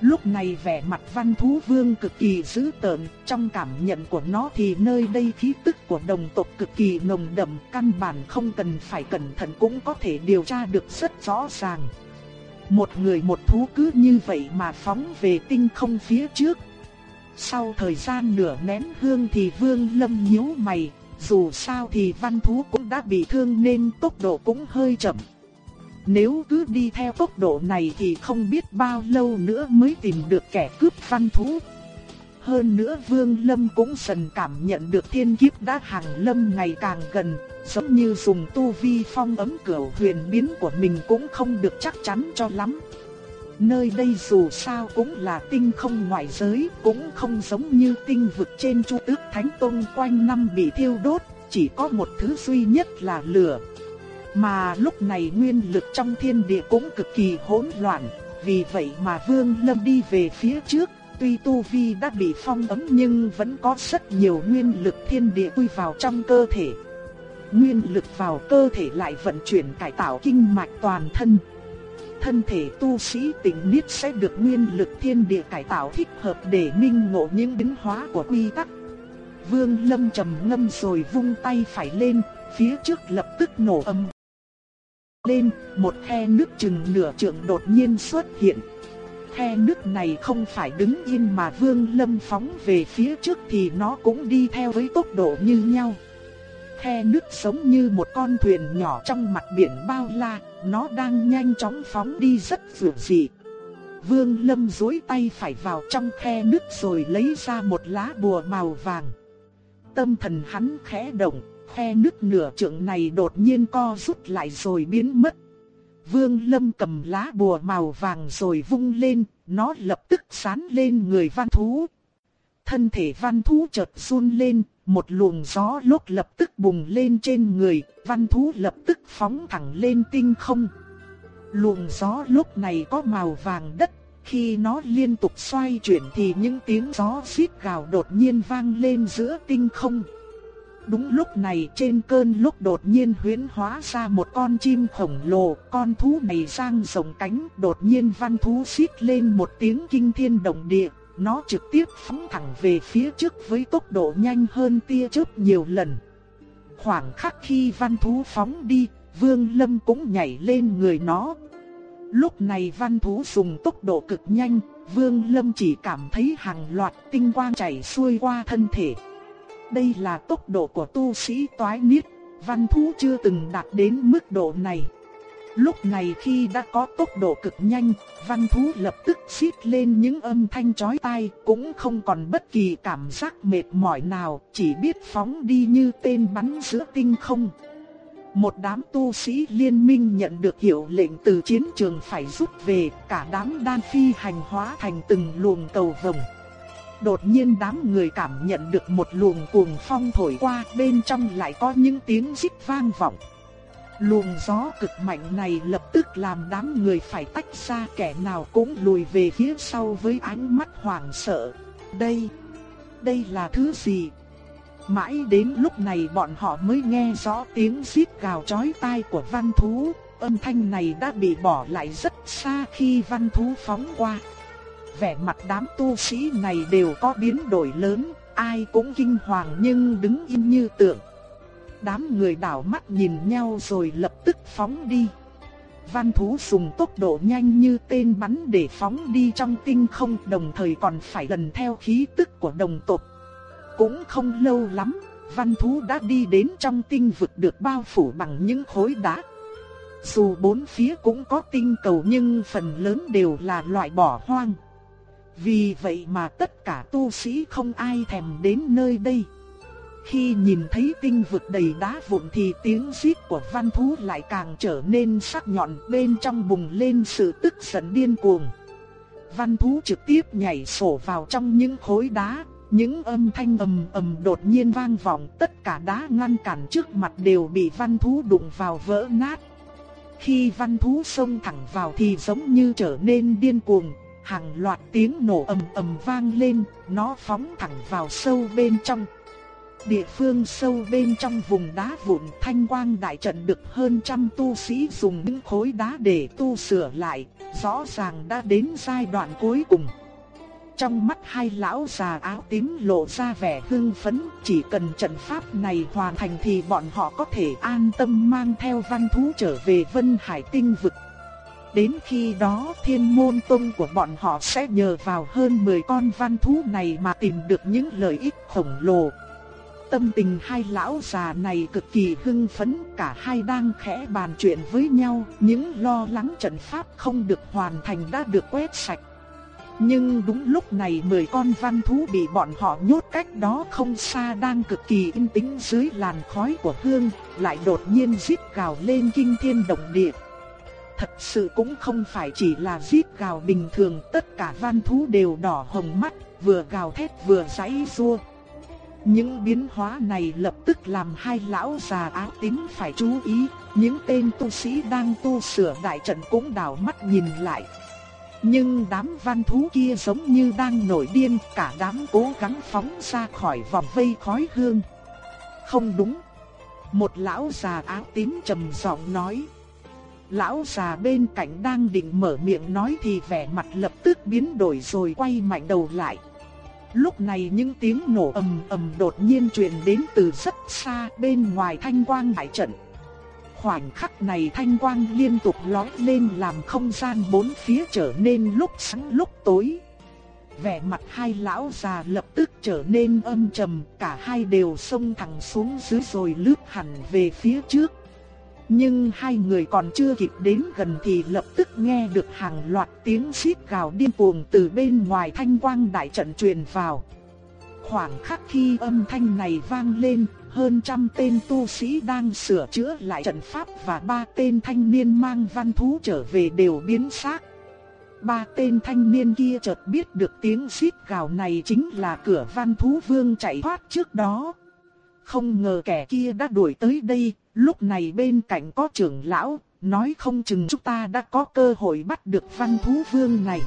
Lúc này vẻ mặt văn thú vương cực kỳ dữ tợn, trong cảm nhận của nó thì nơi đây khí tức của đồng tộc cực kỳ nồng đậm, căn bản không cần phải cẩn thận cũng có thể điều tra được rất rõ ràng. Một người một thú cứ như vậy mà phóng về tinh không phía trước. Sau thời gian nửa nén hương thì vương lâm nhíu mày, dù sao thì văn thú cũng đã bị thương nên tốc độ cũng hơi chậm. Nếu cứ đi theo tốc độ này thì không biết bao lâu nữa mới tìm được kẻ cướp văn thú. Hơn nữa Vương Lâm cũng dần cảm nhận được thiên kiếp đã hàng lâm ngày càng gần, giống như dùng tu vi phong ấm cửu huyền biến của mình cũng không được chắc chắn cho lắm. Nơi đây dù sao cũng là tinh không ngoại giới, cũng không giống như tinh vực trên Chu Tước Thánh Tông quanh năm bị thiêu đốt, chỉ có một thứ duy nhất là lửa. Mà lúc này nguyên lực trong thiên địa cũng cực kỳ hỗn loạn, vì vậy mà Vương Lâm đi về phía trước, tuy tu vi đã bị phong ấm nhưng vẫn có rất nhiều nguyên lực thiên địa quy vào trong cơ thể. Nguyên lực vào cơ thể lại vận chuyển cải tạo kinh mạch toàn thân. Thân thể tu sĩ tỉnh niết sẽ được nguyên lực thiên địa cải tạo thích hợp để minh ngộ những biến hóa của quy tắc. Vương Lâm trầm ngâm rồi vung tay phải lên, phía trước lập tức nổ âm. Lên, một khe nước chừng nửa trượng đột nhiên xuất hiện. Khe nước này không phải đứng yên mà Vương Lâm phóng về phía trước thì nó cũng đi theo với tốc độ như nhau. Khe nước giống như một con thuyền nhỏ trong mặt biển bao la, nó đang nhanh chóng phóng đi rất dữ dị. Vương Lâm duỗi tay phải vào trong khe nước rồi lấy ra một lá bùa màu vàng. Tâm thần hắn khẽ động, khe nứt nửa trượng này đột nhiên co rút lại rồi biến mất. Vương Lâm cầm lá bùa màu vàng rồi vung lên, nó lập tức sán lên người văn thú. Thân thể văn thú chợt run lên, một luồng gió lốc lập tức bùng lên trên người, văn thú lập tức phóng thẳng lên tinh không. Luồng gió lúc này có màu vàng đất, khi nó liên tục xoay chuyển thì những tiếng gió xít gào đột nhiên vang lên giữa tinh không. Đúng lúc này trên cơn lúc đột nhiên huyễn hóa ra một con chim khổng lồ, con thú này sang rồng cánh, đột nhiên văn thú xít lên một tiếng kinh thiên động địa, nó trực tiếp phóng thẳng về phía trước với tốc độ nhanh hơn tia chớp nhiều lần. Khoảng khắc khi văn thú phóng đi, Vương Lâm cũng nhảy lên người nó. Lúc này văn thú dùng tốc độ cực nhanh, Vương Lâm chỉ cảm thấy hàng loạt tinh quang chảy xuôi qua thân thể. Đây là tốc độ của tu sĩ toái niết, văn thú chưa từng đạt đến mức độ này. Lúc này khi đã có tốc độ cực nhanh, văn thú lập tức xít lên những âm thanh chói tai, cũng không còn bất kỳ cảm giác mệt mỏi nào, chỉ biết phóng đi như tên bắn giữa tinh không. Một đám tu sĩ liên minh nhận được hiệu lệnh từ chiến trường phải rút về, cả đám đan phi hành hóa thành từng luồng cầu vồng. Đột nhiên đám người cảm nhận được một luồng cuồng phong thổi qua, bên trong lại có những tiếng rít vang vọng. Luồng gió cực mạnh này lập tức làm đám người phải tách ra kẻ nào cũng lùi về phía sau với ánh mắt hoảng sợ. Đây, đây là thứ gì? Mãi đến lúc này bọn họ mới nghe rõ tiếng rít gào chói tai của văn thú, âm thanh này đã bị bỏ lại rất xa khi văn thú phóng qua. Vẻ mặt đám tu sĩ này đều có biến đổi lớn, ai cũng kinh hoàng nhưng đứng im như tượng. Đám người đảo mắt nhìn nhau rồi lập tức phóng đi. Văn thú dùng tốc độ nhanh như tên bắn để phóng đi trong tinh không đồng thời còn phải lần theo khí tức của đồng tộc. Cũng không lâu lắm, văn thú đã đi đến trong tinh vực được bao phủ bằng những khối đá. Dù bốn phía cũng có tinh cầu nhưng phần lớn đều là loại bỏ hoang. Vì vậy mà tất cả tu sĩ không ai thèm đến nơi đây. Khi nhìn thấy tinh vực đầy đá vụn thì tiếng rít của văn thú lại càng trở nên sắc nhọn bên trong bùng lên sự tức giận điên cuồng. Văn thú trực tiếp nhảy sổ vào trong những khối đá, những âm thanh ầm ầm đột nhiên vang vọng, tất cả đá ngăn cản trước mặt đều bị văn thú đụng vào vỡ nát. Khi văn thú xông thẳng vào thì giống như trở nên điên cuồng, hàng loạt tiếng nổ ầm ầm vang lên, nó phóng thẳng vào sâu bên trong. Địa phương sâu bên trong vùng đá vụn thanh quang đại trận được hơn trăm tu sĩ dùng những khối đá để tu sửa lại, rõ ràng đã đến giai đoạn cuối cùng. Trong mắt hai lão già áo tím lộ ra vẻ hưng phấn, chỉ cần trận pháp này hoàn thành thì bọn họ có thể an tâm mang theo văn thú trở về Vân Hải Tinh vực. Đến khi đó thiên môn tông của bọn họ sẽ nhờ vào hơn 10 con văn thú này mà tìm được những lợi ích khổng lồ. Tâm tình hai lão già này cực kỳ hưng phấn, cả hai đang khẽ bàn chuyện với nhau, những lo lắng trận pháp không được hoàn thành đã được quét sạch. Nhưng đúng lúc này 10 con văn thú bị bọn họ nhốt cách đó không xa đang cực kỳ yên tĩnh dưới làn khói của hương, lại đột nhiên rít gào lên kinh thiên động địa. Thật sự cũng không phải chỉ là giết gào bình thường, tất cả văn thú đều đỏ hồng mắt, vừa gào thét vừa giãy giụa. Những biến hóa này lập tức làm hai lão già áo tím phải chú ý, những tên tu sĩ đang tu sửa đại trận cũng đảo mắt nhìn lại. Nhưng đám văn thú kia giống như đang nổi điên, cả đám cố gắng phóng ra khỏi vòng vây khói hương. Không đúng. Một lão già áo tím trầm giọng nói. Lão già bên cạnh đang định mở miệng nói thì vẻ mặt lập tức biến đổi rồi quay mạnh đầu lại. Lúc này những tiếng nổ ầm ầm đột nhiên truyền đến từ rất xa bên ngoài thanh quang đại trận. Khoảnh khắc này thanh quang liên tục lói lên làm không gian bốn phía trở nên lúc sáng lúc tối. Vẻ mặt hai lão già lập tức trở nên âm trầm, cả hai đều xông thẳng xuống dưới rồi lướt hẳn về phía trước. Nhưng hai người còn chưa kịp đến gần thì lập tức nghe được hàng loạt tiếng xít gào điên cuồng từ bên ngoài thanh quang đại trận truyền vào. Khoảng khắc khi âm thanh này vang lên, hơn trăm tên tu sĩ đang sửa chữa lại trận pháp và ba tên thanh niên mang văn thú trở về đều biến xác. Ba tên thanh niên kia chợt biết được tiếng xít gào này chính là cửa văn thú vương chạy thoát trước đó. Không ngờ kẻ kia đã đuổi tới đây, lúc này bên cạnh có trưởng lão, nói không chừng chúng ta đã có cơ hội bắt được văn thú vương này.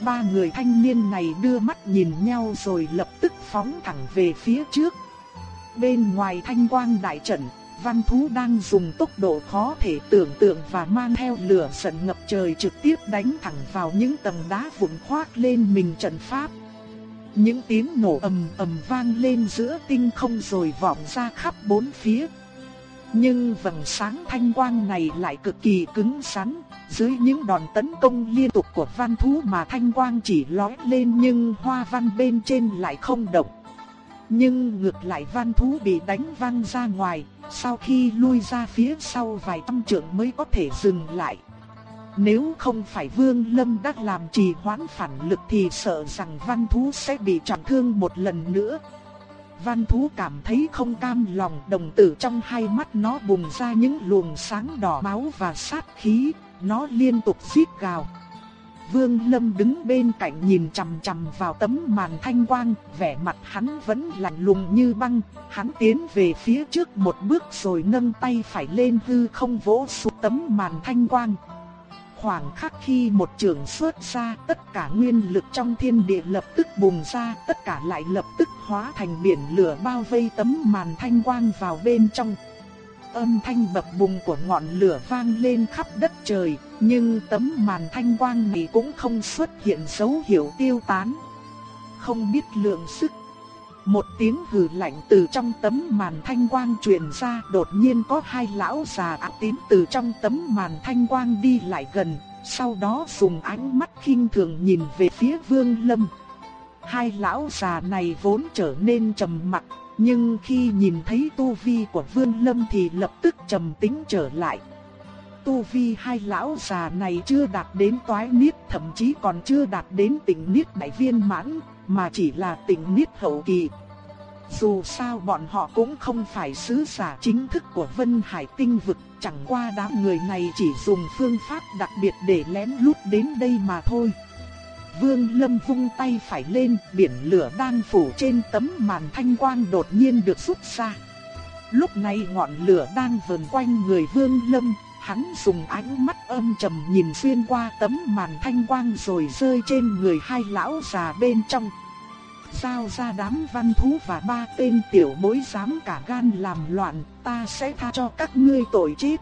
Ba người thanh niên này đưa mắt nhìn nhau rồi lập tức phóng thẳng về phía trước. Bên ngoài thanh quang đại trận, văn thú đang dùng tốc độ khó thể tưởng tượng và mang theo lửa giận ngập trời trực tiếp đánh thẳng vào những tầng đá vụn khoác lên mình trận pháp. Những tiếng nổ ầm ầm vang lên giữa tinh không rồi vọng ra khắp bốn phía. Nhưng vầng sáng thanh quang này lại cực kỳ cứng rắn, dưới những đòn tấn công liên tục của văn thú mà thanh quang chỉ lói lên nhưng hoa văn bên trên lại không động. Nhưng ngược lại văn thú bị đánh văng ra ngoài, sau khi lui ra phía sau vài trăm trượng mới có thể dừng lại. Nếu không phải Vương Lâm đã làm trì hoãn phản lực thì sợ rằng văn thú sẽ bị trọng thương một lần nữa. Văn thú cảm thấy không cam lòng đồng tử trong hai mắt nó bùng ra những luồng sáng đỏ máu và sát khí, nó liên tục xít gào. Vương Lâm đứng bên cạnh nhìn chằm chằm vào tấm màn thanh quang, vẻ mặt hắn vẫn lạnh lùng như băng, hắn tiến về phía trước một bước rồi nâng tay phải lên hư không vỗ xuống tấm màn thanh quang. Khoảng khắc khi một trường xuất ra, tất cả nguyên lực trong thiên địa lập tức bùng ra, tất cả lại lập tức hóa thành biển lửa bao vây tấm màn thanh quang vào bên trong. Âm thanh bập bùng của ngọn lửa vang lên khắp đất trời, nhưng tấm màn thanh quang này cũng không xuất hiện dấu hiệu tiêu tán. Không biết lượng sức. Một tiếng hừ lạnh từ trong tấm màn thanh quang truyền ra, đột nhiên có hai lão già áo tím từ trong tấm màn thanh quang đi lại gần, sau đó dùng ánh mắt khinh thường nhìn về phía Vương Lâm. Hai lão già này vốn trở nên trầm mặc, nhưng khi nhìn thấy tu vi của Vương Lâm thì lập tức trầm tĩnh trở lại. Tu vi hai lão già này chưa đạt đến toái niết, thậm chí còn chưa đạt đến tỉnh niết đại viên mãn, mà chỉ là tỉnh niết hậu kỳ. Dù sao bọn họ cũng không phải sứ giả chính thức của Vân Hải tinh vực, chẳng qua đám người này chỉ dùng phương pháp đặc biệt để lén lút đến đây mà thôi. Vương Lâm vung tay phải lên, biển lửa đang phủ trên tấm màn thanh quang đột nhiên được rút ra. Lúc này ngọn lửa đang vờn quanh người Vương Lâm, hắn dùng ánh mắt âm trầm nhìn xuyên qua tấm màn thanh quang rồi rơi trên người hai lão già bên trong. Giao ra đám văn thú và ba tên tiểu bối dám cả gan làm loạn, ta sẽ tha cho các ngươi tội chết.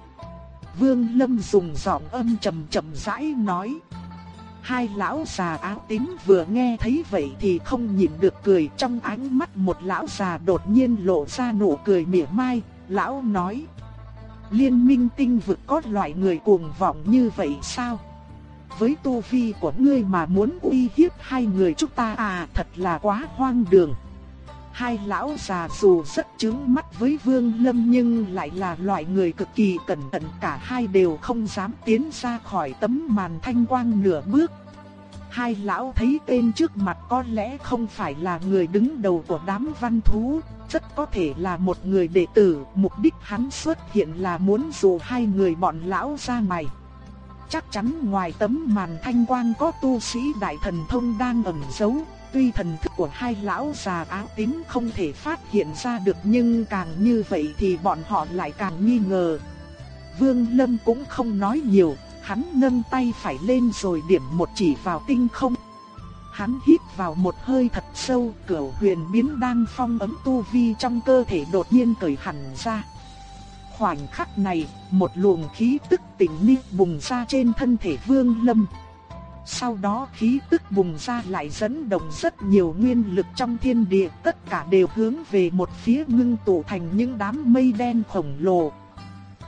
Vương Lâm dùng giọng âm trầm trầm rãi nói. Hai lão già áo tím vừa nghe thấy vậy thì không nhịn được cười trong ánh mắt một lão già đột nhiên lộ ra nụ cười mỉa mai, lão nói. Liên minh tinh vực có loại người cuồng vọng như vậy sao? Với tu vi của ngươi mà muốn uy hiếp hai người chúng ta à thật là quá hoang đường. Hai lão già dù rất chứng mắt với Vương Lâm nhưng lại là loại người cực kỳ cẩn thận cả hai đều không dám tiến ra khỏi tấm màn thanh quang nửa bước. Hai lão thấy tên trước mặt có lẽ không phải là người đứng đầu của đám văn thú, rất có thể là một người đệ tử, mục đích hắn xuất hiện là muốn dụ hai người bọn lão ra ngoài. Chắc chắn ngoài tấm màn thanh quang có tu sĩ đại thần thông đang ẩn giấu, Tuy thần thức của hai lão già áo tím không thể phát hiện ra được nhưng càng như vậy thì bọn họ lại càng nghi ngờ. Vương Lâm cũng không nói nhiều, hắn nâng tay phải lên rồi điểm một chỉ vào tinh không. Hắn hít vào một hơi thật sâu, cửu huyền biến đang phong ấm tu vi trong cơ thể đột nhiên cởi hẳn ra. Khoảnh khắc này, một luồng khí tức tỉnh niết bùng ra trên thân thể Vương Lâm. Sau đó khí tức bùng ra lại dẫn động rất nhiều nguyên lực trong thiên địa, tất cả đều hướng về một phía ngưng tụ thành những đám mây đen khổng lồ.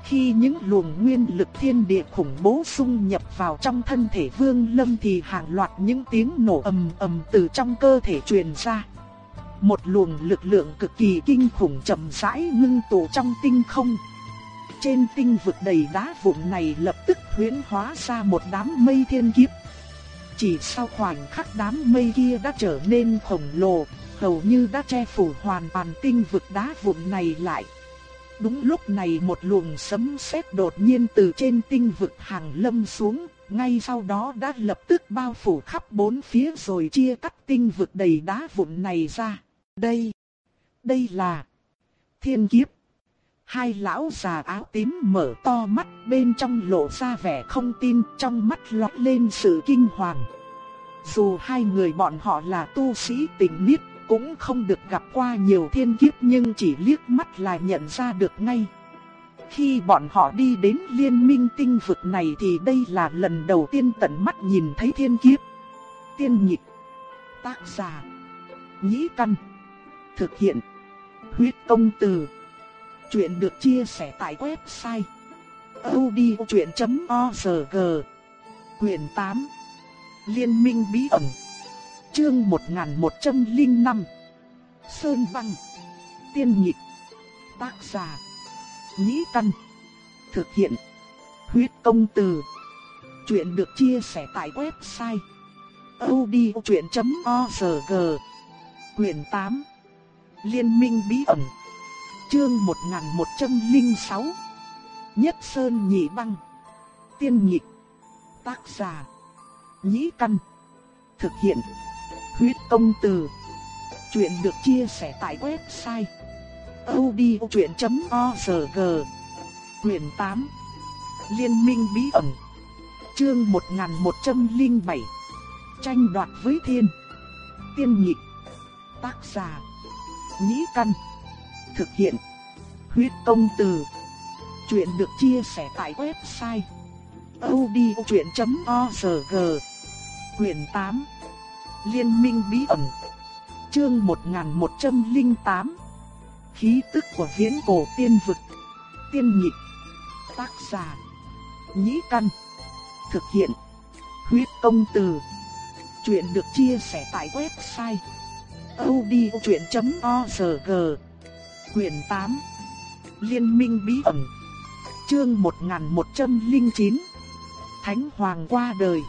Khi những luồng nguyên lực thiên địa khủng bố xung nhập vào trong thân thể Vương Lâm thì hàng loạt những tiếng nổ ầm ầm từ trong cơ thể truyền ra. Một luồng lực lượng cực kỳ kinh khủng chậm rãi ngưng tụ trong tinh không. Trên tinh vực đầy đá vụn này lập tức huyễn hóa ra một đám mây thiên kiếp. Chỉ sau khoảnh khắc đám mây kia đã trở nên khổng lồ, hầu như đã che phủ hoàn toàn tinh vực đá vụn này lại. Đúng lúc này một luồng sấm sét đột nhiên từ trên tinh vực hàng lâm xuống, ngay sau đó đã lập tức bao phủ khắp bốn phía rồi chia cắt tinh vực đầy đá vụn này ra. Đây, đây là thiên kiếp. Hai lão già áo tím mở to mắt bên trong lộ ra vẻ không tin trong mắt lóe lên sự kinh hoàng. Dù hai người bọn họ là tu sĩ tình niết cũng không được gặp qua nhiều thiên kiếp nhưng chỉ liếc mắt là nhận ra được ngay. Khi bọn họ đi đến liên minh tinh vực này thì đây là lần đầu tiên tận mắt nhìn thấy thiên kiếp. Tiên nhịp, tác giả, nhĩ căn, thực hiện, huyết công từ. Chuyện được chia sẻ tại website odchuyện.org Quyền 8 Liên minh bí ẩn. Chương 1105 Sơn Băng Tiên nhịp Tác giả. Nhĩ Căn Thực hiện. Huyết công từ. Chuyện được chia sẻ tại website odchuyện.org Quyền 8 Liên minh bí ẩn. Chương 1106 Nhất Sơn Nhị Băng Tiên Nhịt Tác giả Nhĩ Căn Thực hiện Huyết công từ. Chuyện được chia sẻ tại website odchuyện.org. Quyền 8. Liên minh bí ẩn. Chương 1107. Tranh đoạt với thiên. Tiên nhị Tác giả. Nhĩ căn. Thực hiện. Huyết công từ. Chuyện được chia sẻ tại website odchuyện.org. Quyền 8. Liên minh bí ẩn. Chương 1108. Khí tức của viễn cổ tiên vực. Tiên nhịp. Tác giả. Nhĩ căn. Thực hiện. Huyết công từ. Chuyện được chia sẻ tại website. odchuyện.org Quyền 8. Liên minh bí ẩn. Chương 1109. Thánh Hoàng qua đời.